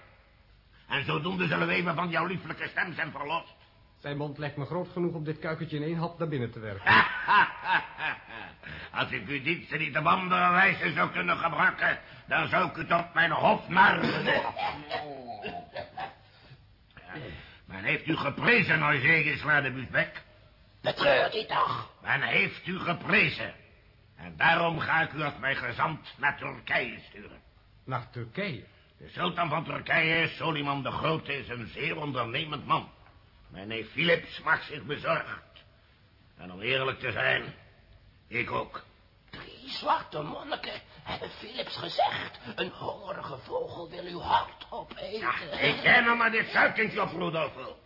En zodoende zullen we even van jouw lieflijke stem zijn verlost. Zijn mond lijkt me groot genoeg om dit kuikentje in één hap naar binnen te werken. Als ik uw diensten niet op andere wijze zou kunnen gebruiken... dan zou ik u tot mijn hofnar Men heeft u geprezen, Eugenius de Busbeck. Betreurt u toch? Men heeft u geprezen. En daarom ga ik u als mijn gezant naar Turkije sturen. Naar Turkije? De sultan van Turkije, Soliman de Grote, is een zeer ondernemend man. Mijn neef Philips maakt zich bezorgd. En om eerlijk te zijn, ik ook. Drie zwarte monniken hebben Philips gezegd. Een hongerige vogel wil uw hart opeten. Ja, ik ken maar dit suikentje op, Rodolfo.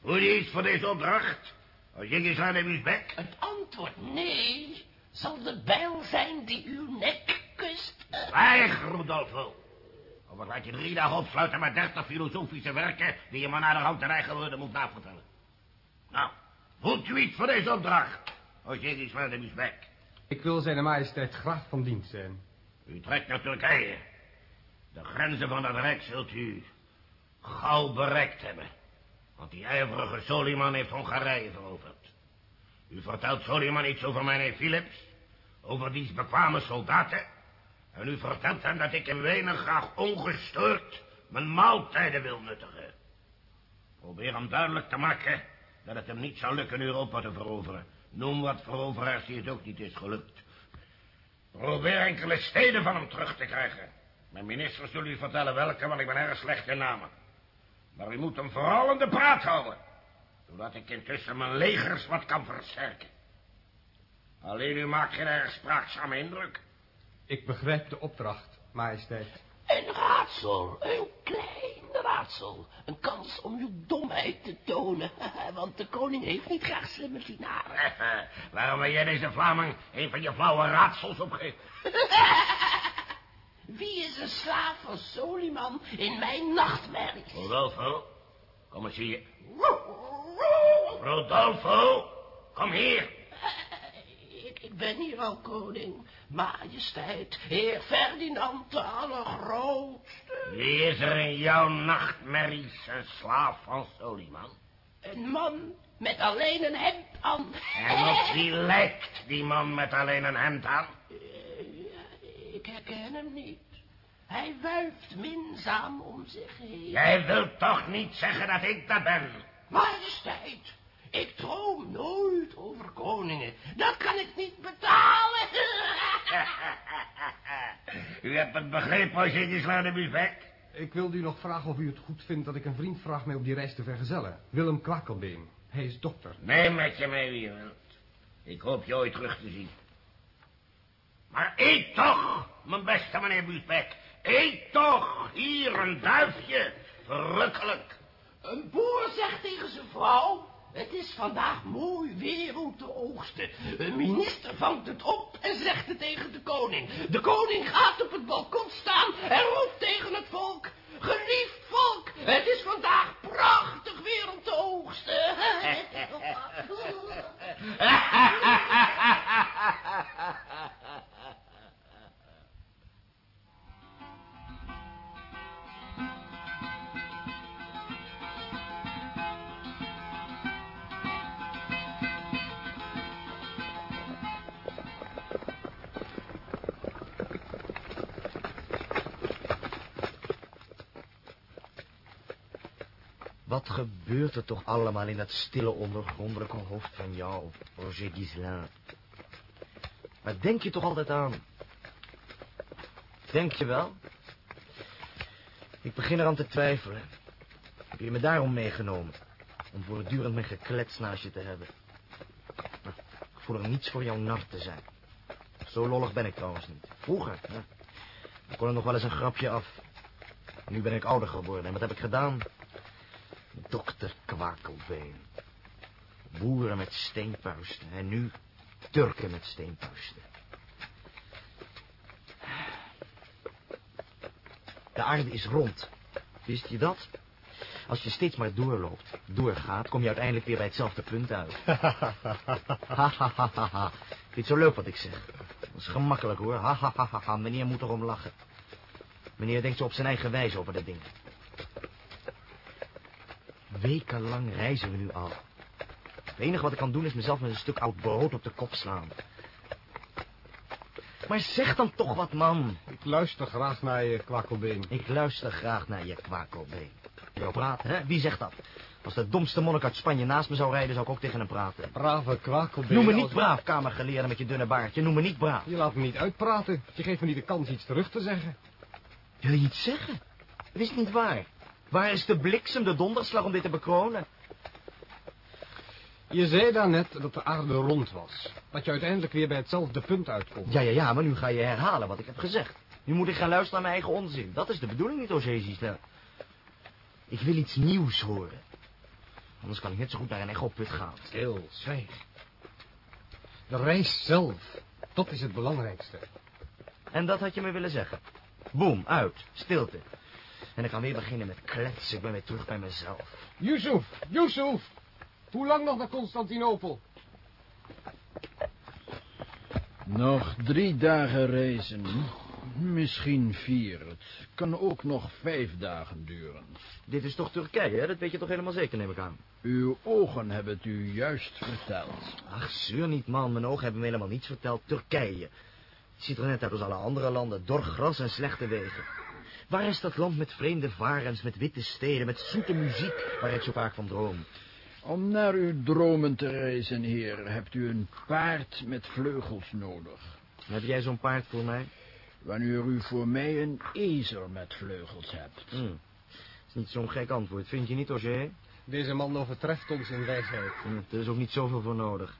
Hoe je iets voor deze opdracht? Als je aan de bek? Het antwoord nee zal de bijl zijn die uw nek kust. Zwijg, Rodolfo. Of laat je drie dagen opsluiten met dertig filosofische werken... die je maar naar de hand en eigen woorden moet navertellen. Nou, voelt u iets voor deze opdracht? Als je iets van de bek? Ik wil zijn majesteit graag van dienst zijn. U trekt naar Turkije. De grenzen van het Rijk zult u gauw bereikt hebben. Want die ijverige Soliman heeft Hongarije veroverd. U vertelt Soliman iets over mijn Philips. Over diens bekwame soldaten. En u vertelt hem dat ik in Wenen graag ongestoord mijn maaltijden wil nuttigen. Probeer hem duidelijk te maken dat het hem niet zou lukken Europa te veroveren. Noem wat veroveraars die het ook niet is gelukt. Probeer enkele steden van hem terug te krijgen. Mijn minister zal u vertellen welke, want ik ben erg slecht in namen. Maar u moet hem vooral in de praat houden. Zodat ik intussen mijn legers wat kan versterken. Alleen u maakt geen erg spraakzame indruk. Ik begrijp de opdracht, majesteit. Een raadsel, een klein raadsel. Een kans om uw domheid te tonen. Want de koning heeft niet graag slimme dienaren. Waarom wil jij deze Vlaming een van je flauwe raadsels opgeven? Wie is een slaaf van Soliman in mijn nachtmerries? Rodolfo, kom eens hier. Rodolfo, kom hier. Ik, ik ben hier al koning. Majesteit, heer Ferdinand de Allergrootste. Wie is er in jouw nachtmerries een slaaf van Soliman? Een man met alleen een hemd aan. En op wie lijkt die man met alleen een hemd aan? Uh, ik herken hem niet. Hij wuift minzaam om zich heen. Jij wilt toch niet zeggen dat ik dat ben? Majesteit, ik droom nooit over koningen. Dat kan ik niet betalen. u hebt het begrepen als je slaat bek. Ik wilde u nog vragen of u het goed vindt dat ik een vriend vraag mij op die reis te vergezellen. Willem Kwakkelbeen. Hij is dokter. Neem met je mee wie je wilt. Ik hoop je ooit terug te zien. Maar eet toch, mijn beste meneer Buusbeck. Eet toch, hier een duifje. Verrukkelijk. Een boer zegt tegen zijn vrouw... Het is vandaag mooi weer om te oogsten. Een minister vangt het op en zegt het tegen de koning. De koning gaat op het balkon staan en roept tegen het volk... Geliefd volk, het is vandaag prachtig weer om te oogsten. Wat gebeurt er toch allemaal in dat stille ondergrondelijke hoofd van jou, Roger Gislain? Waar denk je toch altijd aan? Denk je wel? Ik begin eraan te twijfelen. Heb je me daarom meegenomen? Om voortdurend mijn geklets naast je te hebben. Ik voel er niets voor jouw nar te zijn. Zo lollig ben ik trouwens niet. Vroeger, hè? Ik kon er nog wel eens een grapje af. Nu ben ik ouder geworden. En wat heb ik gedaan? Dokter Kwakelbeen. Boeren met steenpuisten. En nu Turken met steenpuisten. De aarde is rond. Wist je dat? Als je steeds maar doorloopt, doorgaat, kom je uiteindelijk weer bij hetzelfde punt uit. Hahaha. Vind je zo leuk wat ik zeg? Dat is gemakkelijk hoor. Hahaha. Meneer moet erom lachen. Meneer denkt zo op zijn eigen wijze over de dingen. Wekenlang reizen we nu al. Het enige wat ik kan doen is mezelf met een stuk oud brood op de kop slaan. Maar zeg dan toch wat, man. Ik luister graag naar je, kwakkelbeen. Ik luister graag naar je kwakelbeen. Jou praten, hè? Wie zegt dat? Als de domste monnik uit Spanje naast me zou rijden, zou ik ook tegen hem praten. Brave kwakkelbeen. Noem me niet als- braaf, kamergeleerde met je dunne baardje. Noem me niet braaf. Je laat me niet uitpraten. Je geeft me niet de kans iets terug te zeggen. Wil je iets zeggen? Dat is niet waar. Waar is de bliksem, de donderslag om dit te bekronen? Je zei daarnet dat de aarde rond was. Dat je uiteindelijk weer bij hetzelfde punt uitkomt. Ja, ja, ja, maar nu ga je herhalen wat ik heb gezegd. Nu moet ik gaan luisteren naar mijn eigen onzin. Dat is de bedoeling niet, Roger Gisela. Ik wil iets nieuws horen. Anders kan ik net zo goed naar een echoput gaan. Stil, zwijg. De reis zelf, dat is het belangrijkste. En dat had je me willen zeggen. Boom, uit, stilte. En ik kan weer beginnen met kletsen. Ik ben weer terug bij mezelf. Yusuf, Yusuf! Hoe lang nog naar Constantinopel? Nog drie dagen reizen. Misschien vier. Het kan ook nog vijf dagen duren. Dit is toch Turkije, hè? Dat weet je toch helemaal zeker, neem ik aan. Uw ogen hebben het u juist verteld. Ach, zeur niet, man. Mijn ogen hebben me helemaal niets verteld. Turkije. Het ziet er net uit als alle andere landen. Dor gras en slechte wegen. Waar is dat land met vreemde varens, met witte steden, met zoete muziek, waar ik zo vaak van droom? Om naar uw dromen te reizen, heer, hebt u een paard met vleugels nodig. Heb jij zo'n paard voor mij? Wanneer u voor mij een ezel met vleugels hebt. Hm. Dat is niet zo'n gek antwoord, vind je niet, Roger? Deze man overtreft ons in wijsheid. Hm, er is ook niet zoveel voor nodig.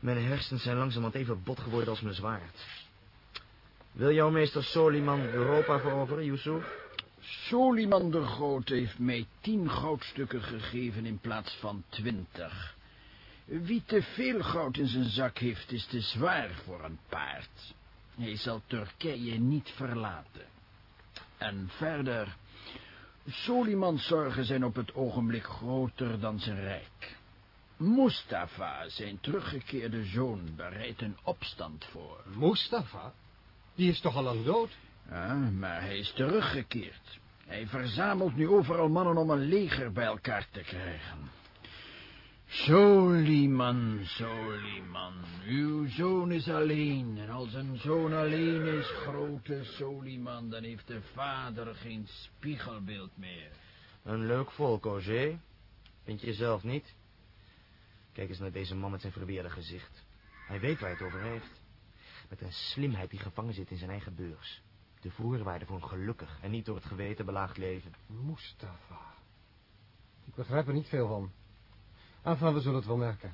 Mijn hersens zijn langzamerhand even bot geworden als mijn zwaard. Wil jouw meester Soliman Europa veroveren, Yusuf? Soliman de Grote heeft mij tien goudstukken gegeven in plaats van twintig. Wie te veel goud in zijn zak heeft, is te zwaar voor een paard. Hij zal Turkije niet verlaten. En verder, Solimans zorgen zijn op het ogenblik groter dan zijn rijk. Mustafa, zijn teruggekeerde zoon, bereidt een opstand voor. Mustafa? Die is toch al lang dood? Ja, maar hij is teruggekeerd. Hij verzamelt nu overal mannen om een leger bij elkaar te krijgen. Soliman, Soliman, uw zoon is alleen. En als een zoon alleen is, grote Soliman, dan heeft de vader geen spiegelbeeld meer. Een leuk volk, Roger. Vind je zelf niet? Kijk eens naar deze man met zijn verweerde gezicht. Hij weet waar hij het over heeft. Met een slimheid die gevangen zit in zijn eigen beurs. De voorwaarde voor een gelukkig en niet door het geweten belaagd leven. Mustafa. Ik begrijp er niet veel van. Enfin, we zullen het wel merken.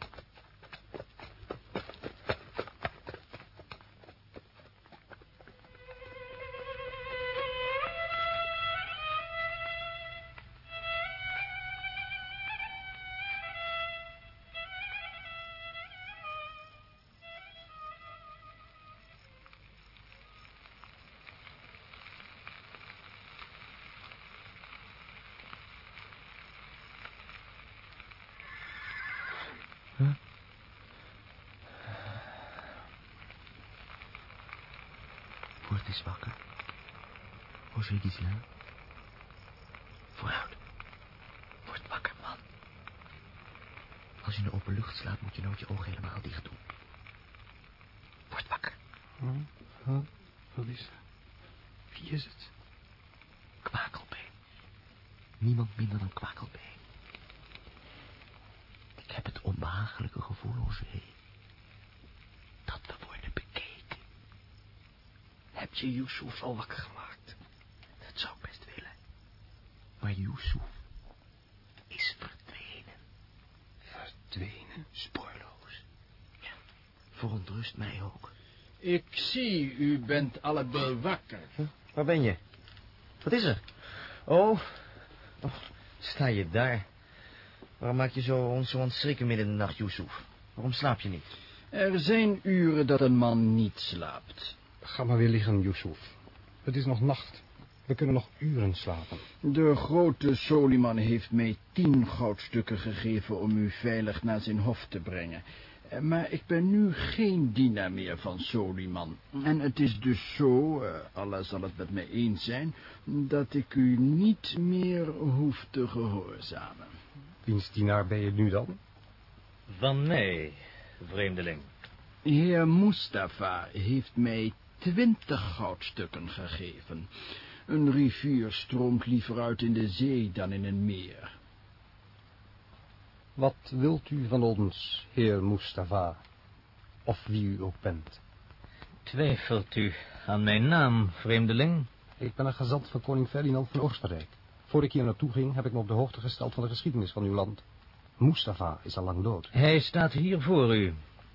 Eens wakker. Roger Gisela. Vooruit. Word wakker, man. Als je in de open lucht slaapt, moet je nooit je ogen helemaal dicht doen. Word wakker. Huh? Wat is er? Wie is het? Kwakelbeen. Niemand minder dan Kwakelbeen. Ik heb het onbehagelijke gevoel, Roger, dat we worden bekeken. Je Yusuf al wakker gemaakt? Dat zou ik best willen. Maar Yusuf is verdwenen. Verdwenen? Spoorloos. Ja, verontrust mij ook. Ik zie, u bent allebei wakker. Waar ben je? Wat is er? Oh, oh sta je daar? Waarom maak je zo, ons zo ontschrikken midden in de nacht, Yusuf? Waarom slaap je niet? Er zijn uren dat een man niet slaapt. Ga maar weer liggen, Yusuf. Het is nog nacht. We kunnen nog uren slapen. De grote Soliman heeft mij tien goudstukken gegeven om u veilig naar zijn hof te brengen. Eh, Maar ik ben nu geen dienaar meer van Soliman. En het is dus zo, eh, Allah zal het met mij eens zijn, dat ik u niet meer hoef te gehoorzamen. Wiens dienaar ben je nu dan? Van mij, vreemdeling. Heer Mustafa heeft mij twintig goudstukken gegeven. Een rivier stroomt liever uit in de zee dan in een meer. Wat wilt u van ons, heer Mustafa? Of wie u ook bent? Twijfelt u aan mijn naam, vreemdeling? Ik ben een gezant van koning Ferdinand van Oostenrijk. Voor ik hier naartoe ging, heb ik me op de hoogte gesteld van de geschiedenis van uw land. Mustafa is al lang dood. Hij staat hier voor u,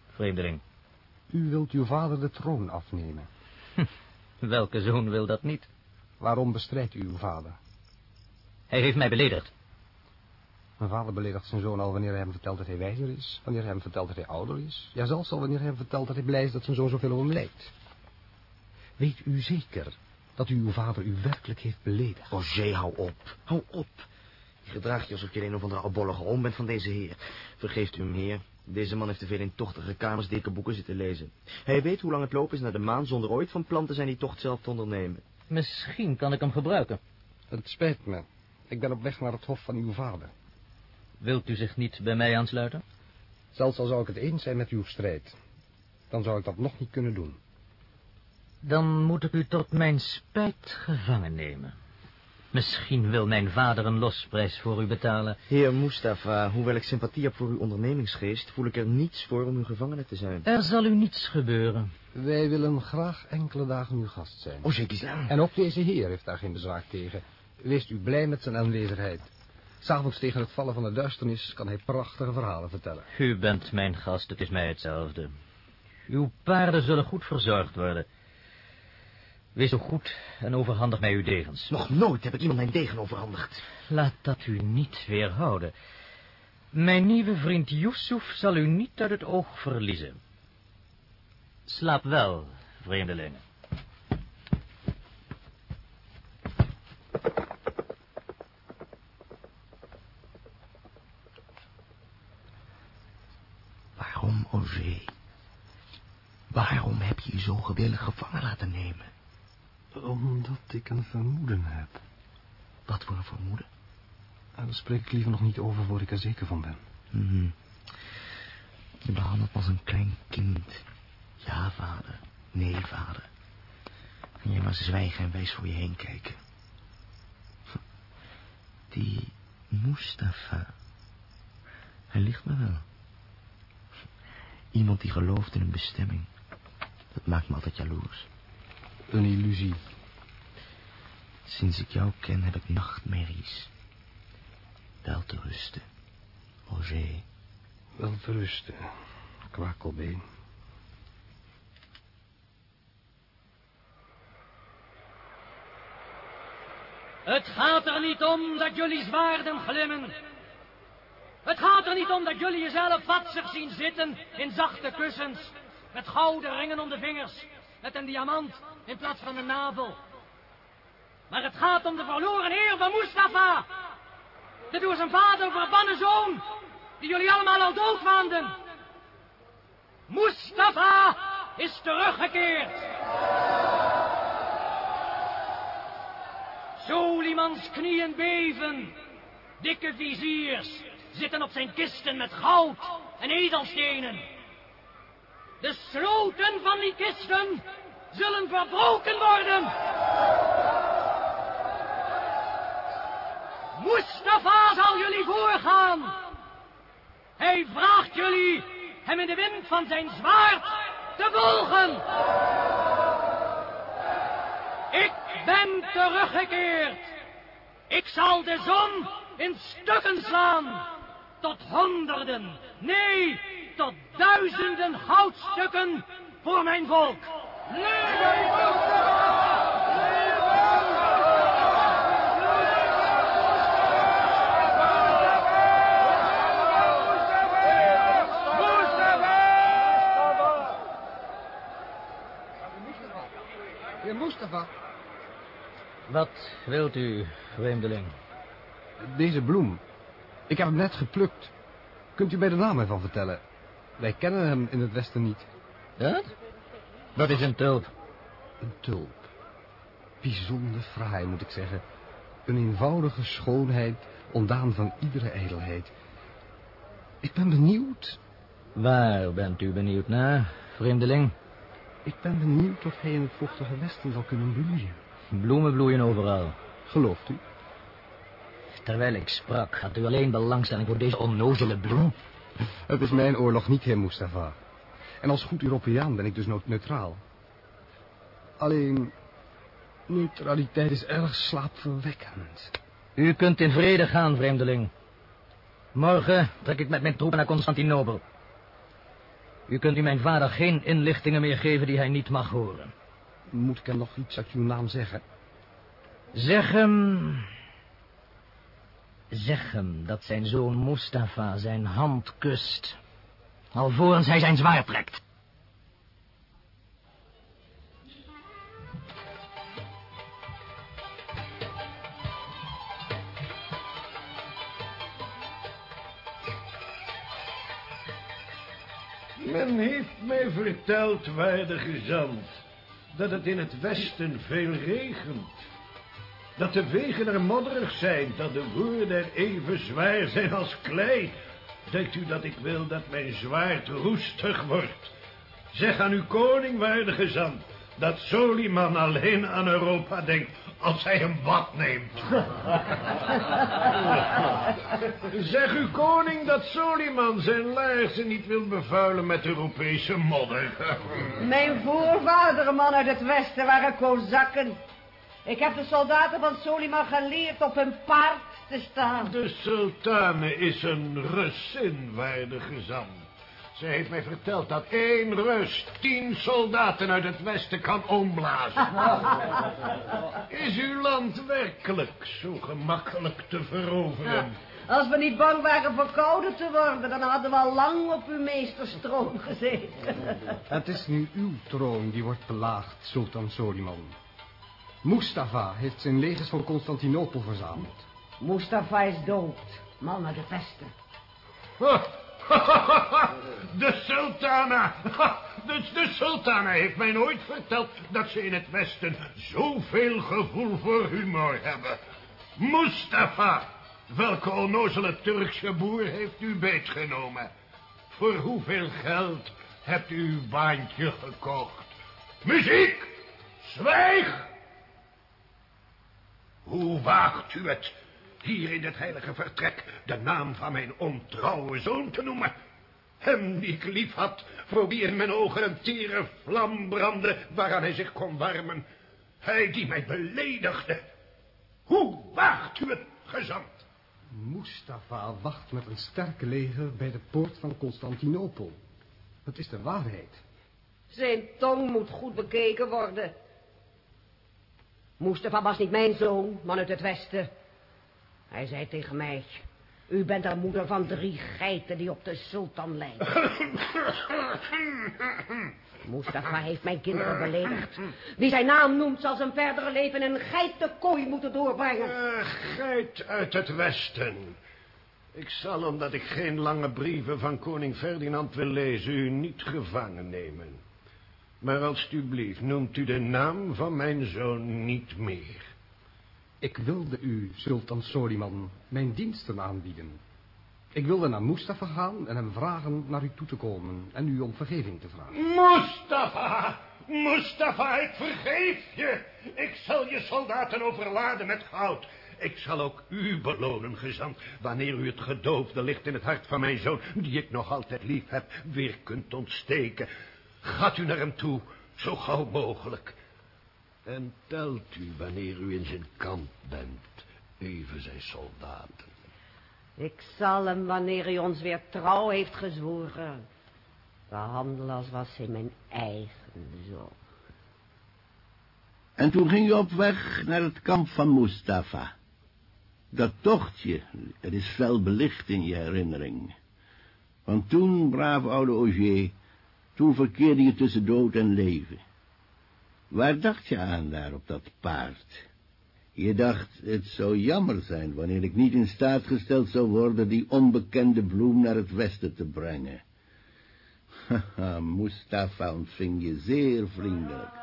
vreemdeling. U wilt uw vader de troon afnemen. Welke zoon wil dat niet? Waarom bestrijdt u uw vader? Hij heeft mij beledigd. Mijn vader beledigt zijn zoon al wanneer hij hem vertelt dat hij wijzer is, wanneer hij hem vertelt dat hij ouder is, ja zelfs al wanneer hij hem vertelt dat hij blij is dat zijn zoon zoveel om hem lijkt. Weet u zeker dat u uw vader u werkelijk heeft beledigd? Roger, hou op. Hou op. Je gedraagt je alsof je een of andere albollige oom bent van deze heer. Vergeeft u hem, heer. Deze man heeft te veel in tochtige kamers dikke boeken zitten lezen. Hij weet hoe lang het lopen is naar de maan zonder ooit van plan te zijn die tocht zelf te ondernemen. Misschien kan ik hem gebruiken. Het spijt me. Ik ben op weg naar het hof van uw vader. Wilt u zich niet bij mij aansluiten? Zelfs al zou ik het eens zijn met uw strijd, dan zou ik dat nog niet kunnen doen. Dan moet ik u tot mijn spijt gevangen nemen. Misschien wil mijn vader een losprijs voor u betalen. Heer Mustafa, hoewel ik sympathie heb voor uw ondernemingsgeest, voel ik er niets voor om uw gevangene te zijn. Er zal u niets gebeuren. Wij willen graag enkele dagen uw gast zijn. Oh, Jekislaan. En ook deze heer heeft daar geen bezwaar tegen. Wees u blij met zijn aanwezigheid. S'avonds tegen het vallen van de duisternis kan hij prachtige verhalen vertellen. U bent mijn gast, het is mij hetzelfde. Uw paarden zullen goed verzorgd worden. Wees zo goed en overhandig mij uw degens. Nog nooit heb ik iemand mijn degen overhandigd. Laat dat u niet weerhouden. Mijn nieuwe vriend Yusuf zal u niet uit het oog verliezen. Slaap wel, vreemdelingen. Waarom, Roger? Waarom heb je je zo gewillig gevangen laten nemen? Omdat ik een vermoeden heb. Wat voor een vermoeden? En daar spreek ik liever nog niet over voor ik er zeker van ben. Mhm. Je behandelt me als een klein kind. Ja, vader. Nee, vader. En je maar zwijgen en wijs voor je heen kijken. Die Mustafa. Hij ligt me wel. Iemand die gelooft in een bestemming. Dat maakt me altijd jaloers. Een illusie. Sinds ik jou ken heb ik nachtmerries. Wel te rusten. Roger. Wel te rusten. Kwakelbeen. Het gaat er niet om dat jullie zwaarden glimmen. Het gaat er niet om dat jullie jezelf vatsig zien zitten in zachte kussens. Met gouden ringen om de vingers. Met een diamant in plaats van een navel. Maar het gaat om de verloren heer van Mustafa. De door zijn vader verbannen zoon. Die jullie allemaal al dood waanden. Mustafa is teruggekeerd. Solimans knieën beven. Dikke viziers zitten op zijn kisten met goud en edelstenen. De sloten van die kisten zullen verbroken worden. Mustafa zal jullie voorgaan. Hij vraagt jullie hem in de wind van zijn zwaard te volgen. Ik ben teruggekeerd. Ik zal de zon in stukken slaan. Tot honderden, nee, tot duizenden goudstukken voor mijn volk. Heer Mustafa. Wat wilt u, vreemdeling? Deze bloem. Ik heb hem net geplukt. Kunt u mij de naam ervan vertellen? Wij kennen hem in het westen niet. Dat? Is een tulp? Een tulp. Bijzonder fraai, moet ik zeggen. Een eenvoudige schoonheid, ontdaan van iedere ijdelheid. Ik ben benieuwd. Waar bent u benieuwd naar, vreemdeling? Ik ben benieuwd of hij in het vochtige westen zal kunnen bloeien. Bloemen bloeien overal. Gelooft u? Terwijl ik sprak, had u alleen belangstelling voor deze onnozele bloem? Het is mijn oorlog niet, heer Mustafa. En als goed Europeaan ben ik dus neutraal. Alleen, neutraliteit is erg slaapverwekkend. U kunt in vrede gaan, vreemdeling. Morgen trek ik met mijn troepen naar Constantinopel. U kunt u mijn vader geen inlichtingen meer geven die hij niet mag horen. Moet ik hem nog iets uit uw naam zeggen? Zeg hem... Zeg hem dat zijn zoon Mustafa zijn hand kust. Alvorens hij zijn zwaard trekt. Men heeft mij verteld, waarde gezant, dat het in het westen veel regent. Dat de wegen er modderig zijn, dat de woorden er even zwaar zijn als klei. Denkt u dat ik wil dat mijn zwaard roestig wordt? Zeg aan uw koning, waarde gezant, dat Soliman alleen aan Europa denkt als hij een bad neemt. zeg uw koning dat Soliman zijn laarzen niet wil bevuilen met Europese modder. Mijn voorvaderen, man uit het westen, waren kozakken. Ik heb de soldaten van Soliman geleerd op hun paard te staan. De sultane is een Russin, waarde gezant. Ze heeft mij verteld dat één Rus tien soldaten uit het westen kan omblazen. Is uw land werkelijk zo gemakkelijk te veroveren? Als we niet bang waren verkouden te worden, dan hadden we al lang op uw meesterstroom gezeten. Het is nu uw troon die wordt belaagd, Sultan Soliman. Mustafa heeft zijn legers van Constantinopel verzameld. Mustafa is dood, man uit het westen. De sultana. Dus de sultana heeft mij nooit verteld dat ze in het westen zoveel gevoel voor humor hebben. Mustafa, welke onnozele Turkse boer heeft u beetgenomen? Voor hoeveel geld hebt u uw baantje gekocht? Muziek! Zwijg! Hoe waagt u het hier in dit heilige vertrek de naam van mijn ontrouwe zoon te noemen? Hem die ik lief had, voor wie in mijn ogen een tere vlam brandde waaraan hij zich kon warmen. Hij die mij beledigde. Hoe waagt u het, gezant? Mustafa wacht met een sterke leger bij de poort van Constantinopel. Het is de waarheid. Zijn tong moet goed bekeken worden. Mustafa was niet mijn zoon, man uit het westen. Hij zei tegen mij... U bent de moeder van drie geiten die op de sultan lijken. Mustafa heeft mijn kinderen beledigd. Wie zijn naam noemt zal zijn verdere leven in een geitenkooi moeten doorbrengen. Uh, geit uit het westen. Ik zal, omdat ik geen lange brieven van koning Ferdinand wil lezen, u niet gevangen nemen. Maar alstublieft, noemt u de naam van mijn zoon niet meer. Ik wilde u, Sultan Soliman, mijn diensten aanbieden. Ik wilde naar Mustafa gaan en hem vragen naar u toe te komen en u om vergeving te vragen. Mustafa! Mustafa, ik vergeef je. Ik zal je soldaten overladen met goud. Ik zal ook u belonen, gezant, wanneer u het gedoofde licht in het hart van mijn zoon, die ik nog altijd lief heb, weer kunt ontsteken. Gaat u naar hem toe, zo gauw mogelijk. En telt u wanneer u in zijn kamp bent, even zijn soldaten. Ik zal hem, wanneer hij ons weer trouw heeft gezworen, behandelen als was hij mijn eigen zoon. En toen ging je op weg naar het kamp van Mustafa. Dat tochtje, het is fel belicht in je herinnering. Want toen, brave oude Augier, toen verkeerde je tussen dood en leven. Waar dacht je aan daar op dat paard? Je dacht, het zou jammer zijn wanneer ik niet in staat gesteld zou worden die onbekende bloem naar het westen te brengen. Haha, Mustafa ontving je zeer vriendelijk.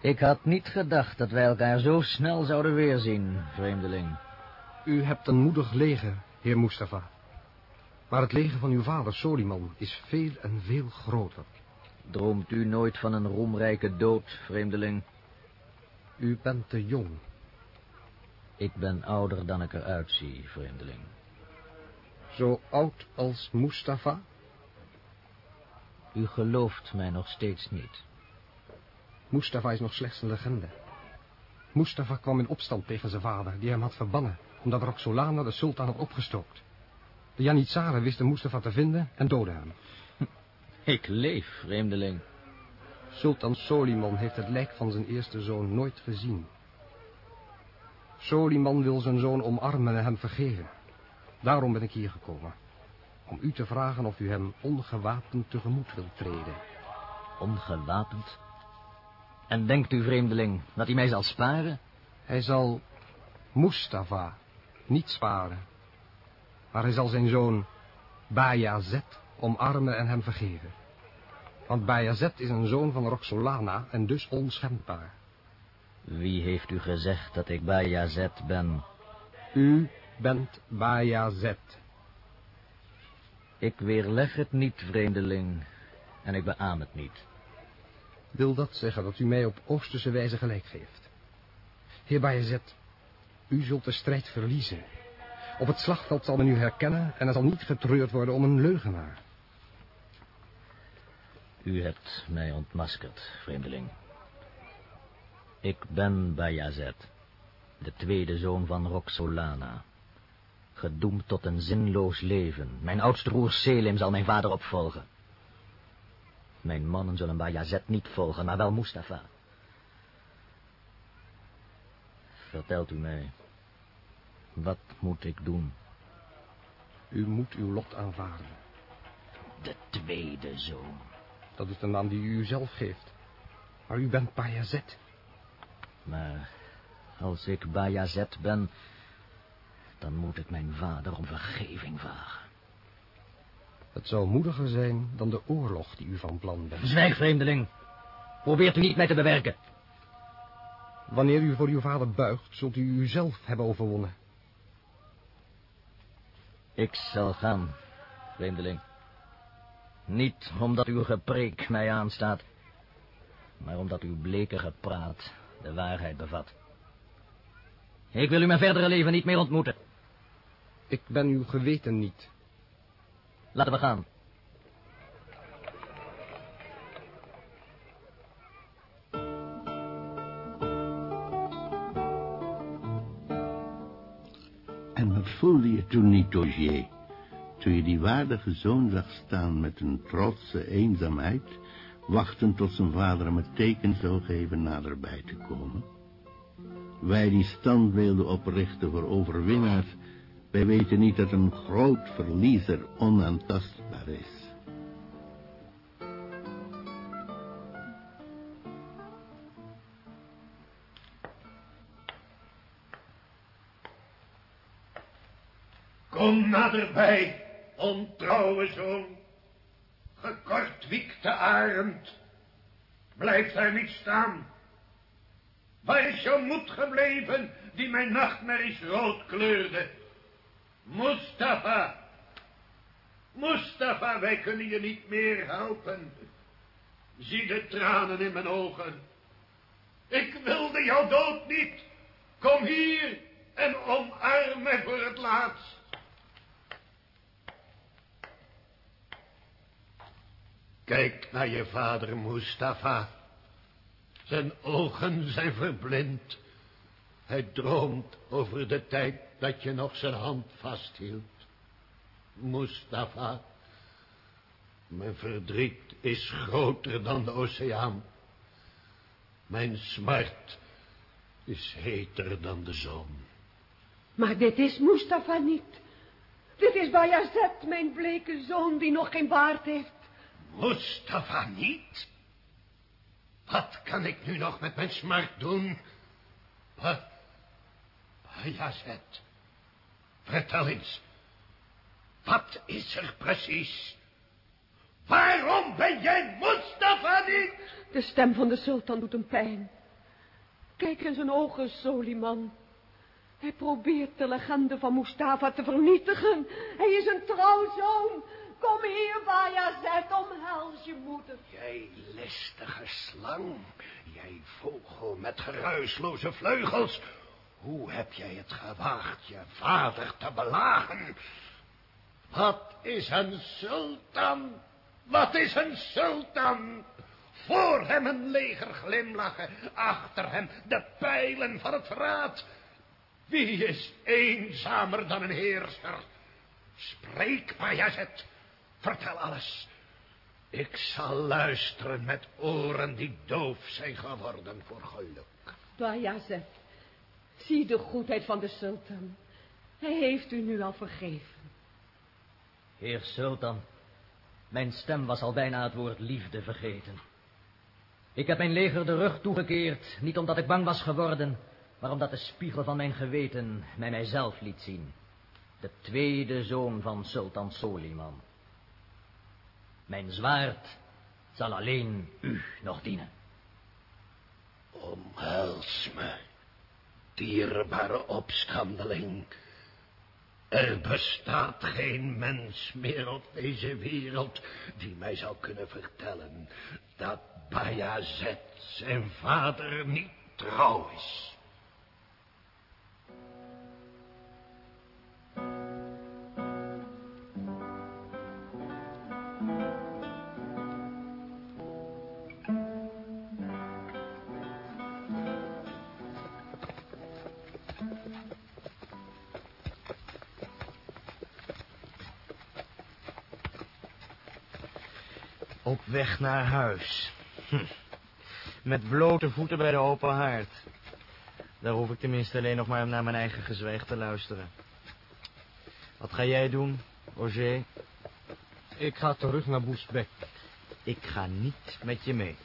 Ik had niet gedacht dat wij elkaar zo snel zouden weerzien, vreemdeling. U hebt een moedig leger, heer Mustafa. Maar het leger van uw vader, Soliman, is veel en veel groter. Droomt u nooit van een roemrijke dood, vreemdeling? U bent te jong. Ik ben ouder dan ik eruit zie, vreemdeling. Zo oud als Mustafa? U gelooft mij nog steeds niet. Mustafa is nog slechts een legende. Mustafa kwam in opstand tegen zijn vader, die hem had verbannen, omdat Roxolana de sultan had opgestookt. De Janitsaren wisten Mustafa te vinden en doden hem. Ik leef, vreemdeling. Sultan Soliman heeft het lijk van zijn eerste zoon nooit gezien. Soliman wil zijn zoon omarmen en hem vergeven. Daarom ben ik hier gekomen. Om u te vragen of u hem ongewapend tegemoet wilt treden. Ongewapend? En denkt u, vreemdeling, dat hij mij zal sparen? Hij zal Mustafa niet sparen. Maar hij zal zijn zoon Bayazet omarmen en hem vergeven. Want Bayazet is een zoon van Roxolana en dus onschendbaar. Wie heeft u gezegd dat ik Bayazet ben? U bent Bayazet. Ik weerleg het niet, vreemdeling, en ik beaam het niet. Wil dat zeggen dat u mij op oosterse wijze gelijk geeft? Heer Bayezet, u zult de strijd verliezen. Op het slagveld zal men u herkennen en er zal niet getreurd worden om een leugenaar. U hebt mij ontmaskerd, vreemdeling. Ik ben Bayazet, de tweede zoon van Roxolana. Gedoemd tot een zinloos leven. Mijn oudste broer Selim zal mijn vader opvolgen. Mijn mannen zullen Bayazet niet volgen, maar wel Mustafa. Vertelt u mij, wat moet ik doen? U moet uw lot aanvaarden. De tweede zoon. Dat is de naam die u zelf geeft. Maar u bent Bayazet. Maar als ik Bayazet ben, dan moet ik mijn vader om vergeving vragen. Het zou moediger zijn dan de oorlog die u van plan bent. Zwijg, vreemdeling. Probeert u niet mij te bewerken. Wanneer u voor uw vader buigt, zult u uzelf hebben overwonnen. Ik zal gaan, vreemdeling. Niet omdat uw gepreek mij aanstaat, maar omdat uw bleke gepraat de waarheid bevat. Ik wil u mijn verdere leven niet meer ontmoeten. Ik ben uw geweten niet. Laten we gaan. Toen niet, Augier? Toen je die waardige zoon zag staan met een trotse eenzaamheid... wachtend tot zijn vader hem het teken zou geven naderbij te komen? Wij die standbeelden oprichten voor overwinnaars... wij weten niet dat een groot verliezer onaantastbaar is. Naderbij, ontrouwe zoon. Gekortwiekte arend. Blijf daar niet staan. Waar is jouw moed gebleven die mijn nachtmerries rood kleurde? Mustafa. Mustafa, wij kunnen je niet meer helpen. Zie de tranen in mijn ogen. Ik wilde jouw dood niet. Kom hier en omarm mij voor het laatst. Kijk naar je vader, Mustafa. Zijn ogen zijn verblind. Hij droomt over de tijd dat je nog zijn hand vasthield. Mustafa, mijn verdriet is groter dan de oceaan. Mijn smart is heter dan de zon. Maar dit is Mustafa niet. Dit is Bayazet, mijn bleke zoon, die nog geen baard heeft. Mustafa niet? Wat kan ik nu nog met mijn smart doen? Bayazet, vertel eens. Wat is er precies? Waarom ben jij Mustafa niet? De stem van de sultan doet hem pijn. Kijk in zijn ogen, Soliman. Hij probeert de legende van Mustafa te vernietigen. Hij is een trouwzoon. Kom hier, Bayazet, omhels je moeder. Jij listige slang. Jij vogel met geruisloze vleugels. Hoe heb jij het gewaagd je vader te belagen? Wat is een sultan? Wat is een sultan? Voor hem een leger glimlachen, achter hem de pijlen van het verraad. Wie is eenzamer dan een heerser? Spreek, Bayazet, vertel alles. Ik zal luisteren met oren die doof zijn geworden voor geluk. Bayazet, zie de goedheid van de sultan. Hij heeft u nu al vergeven. Heer Sultan, mijn stem was al bijna het woord liefde vergeten. Ik heb mijn leger de rug toegekeerd, niet omdat ik bang was geworden, maar omdat de spiegel van mijn geweten mij mijzelf liet zien. De tweede zoon van Sultan Soliman. Mijn zwaard zal alleen u nog dienen. Omhels me, dierbare opstandeling. Er bestaat geen mens meer op deze wereld die mij zou kunnen vertellen dat Bayazet zijn vader niet trouw is. Weg naar huis. Hm. Met blote voeten bij de open haard. Daar hoef ik tenminste alleen nog maar naar mijn eigen gezwijg te luisteren. Wat ga jij doen, Roger? Ik ga terug naar Boesbek. Ik ga niet met je mee.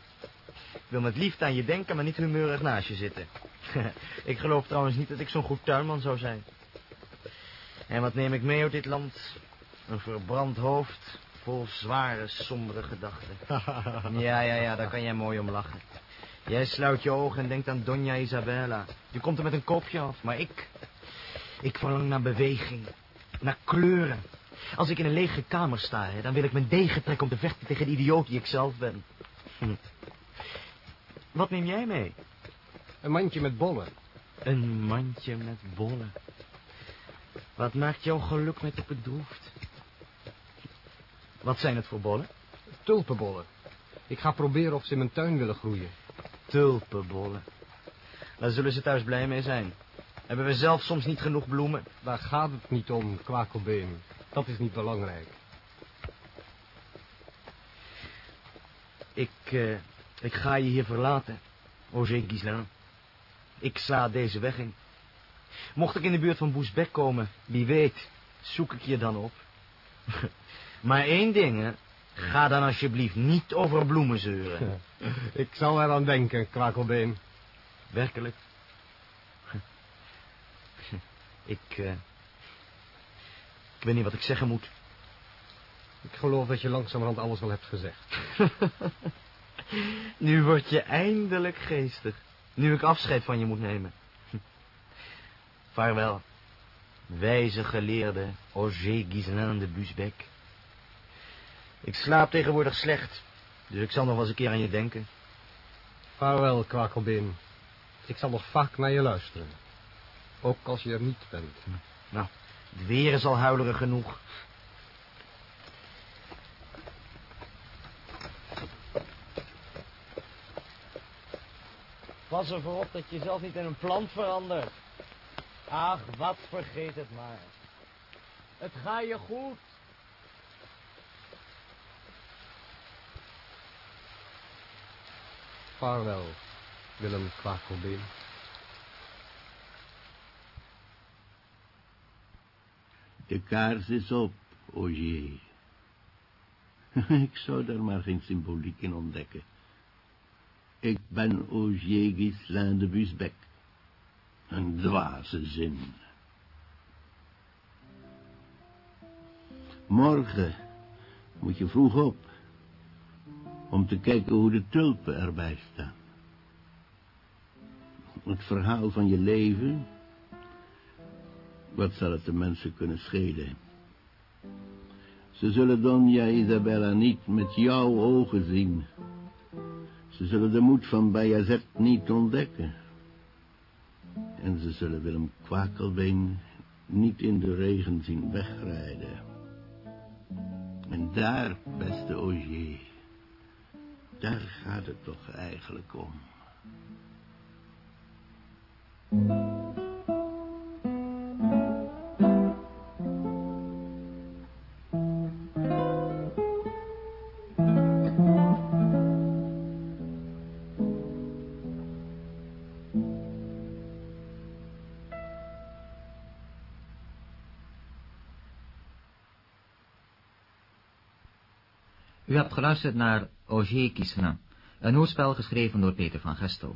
Ik wil met liefde aan je denken, maar niet humeurig naast je zitten. ik geloof trouwens niet dat ik zo'n goed tuinman zou zijn. En wat neem ik mee uit dit land? Een verbrand hoofd, vol zware, sombere gedachten. ja, ja, ja, daar kan jij mooi om lachen. Jij sluit je ogen en denkt aan Dona Isabella. Je komt er met een koopje af, maar ik... Ik verlang naar beweging, naar kleuren. Als ik in een lege kamer sta, hè, dan wil ik mijn degen trekken om te vechten tegen de idioot die ik zelf ben. Hm. Wat neem jij mee? Een mandje met bollen. Een mandje met bollen. Wat maakt jouw geluk met de bedroefd? Wat zijn het voor bollen? Tulpenbollen. Ik ga proberen of ze in mijn tuin willen groeien. Tulpenbollen. Daar zullen ze thuis blij mee zijn. Hebben we zelf soms niet genoeg bloemen? Daar gaat het niet om, kwakelbeen. Dat is niet belangrijk. Ik, uh, ik ga je hier verlaten, Roger Gislain. Ik sla deze weg in. Mocht ik in de buurt van Boesbek komen, wie weet, zoek ik je dan op. maar één ding, hè. Ga dan alsjeblieft niet over bloemen zeuren. ik zal eraan denken, kwakelbeen. Werkelijk? ik, uh, ik weet niet wat ik zeggen moet. Ik geloof dat je langzamerhand alles wel hebt gezegd. nu word je eindelijk geestig. Nu ik afscheid van je moet nemen. Vaarwel, wijze geleerde Auger Ghiselin de Busbeck. Ik slaap tegenwoordig slecht, dus ik zal nog wel eens een keer aan je denken. Vaarwel, kwakelbeen. Ik zal nog vaak naar je luisteren. Ook als je er niet bent. Nou, het weer is al huilerig genoeg. Pas ervoor op dat je zelf niet in een plant verandert. Ach, wat vergeet het maar. Het gaat je goed. Vaarwel, Willem Kwakelbeen. De kaars is op, Augier. Ik zou daar maar geen symboliek in ontdekken. Ik ben Augier Ghislain de Busbeck. Een dwaze zin. Morgen moet je vroeg op. Om te kijken hoe de tulpen erbij staan. Het verhaal van je leven. Wat zal het de mensen kunnen schelen? Ze zullen Dona Isabella niet met jouw ogen zien. Ze zullen de moed van Bayazet niet ontdekken. En ze zullen Willem Kwakelbeen niet in de regen zien wegrijden. En daar, beste Augier, daar gaat het toch eigenlijk om. U hebt geluisterd naar Auger Kislin, een hoorspel geschreven door Peter van Gestel.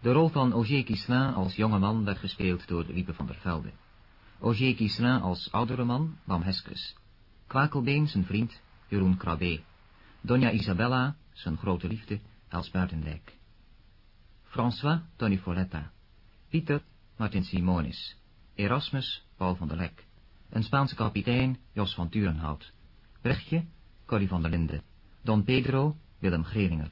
De rol van Auger Kislin als jonge man werd gespeeld door Riepe van der Velde. Auger Kislin als oudere man, Bam Heskes. Kwakelbeen, zijn vriend, Jeroen Krabbe. Dona Isabella, zijn grote liefde, Els Buitendijk. François, Tony Folletta. Pieter, Martin Simonis. Erasmus, Paul van der Lek. Een Spaanse kapitein, Jos van Turenhout. Brechtje, Corrie van der Linde. Don Pedro, Willem Grelinger.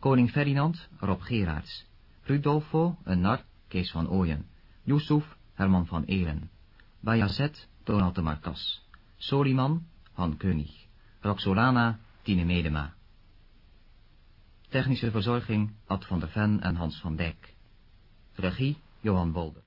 Koning Ferdinand, Rob Gerards. Rudolfo, een nar, Kees van Ooyen. Yusuf, Herman van Elen. Bayazet, Donald de Marcas. Soliman, Han König. Roxolana, Tine Medema. Technische verzorging, Ad van der Ven en Hans van Dijk. Regie, Johan Bolder.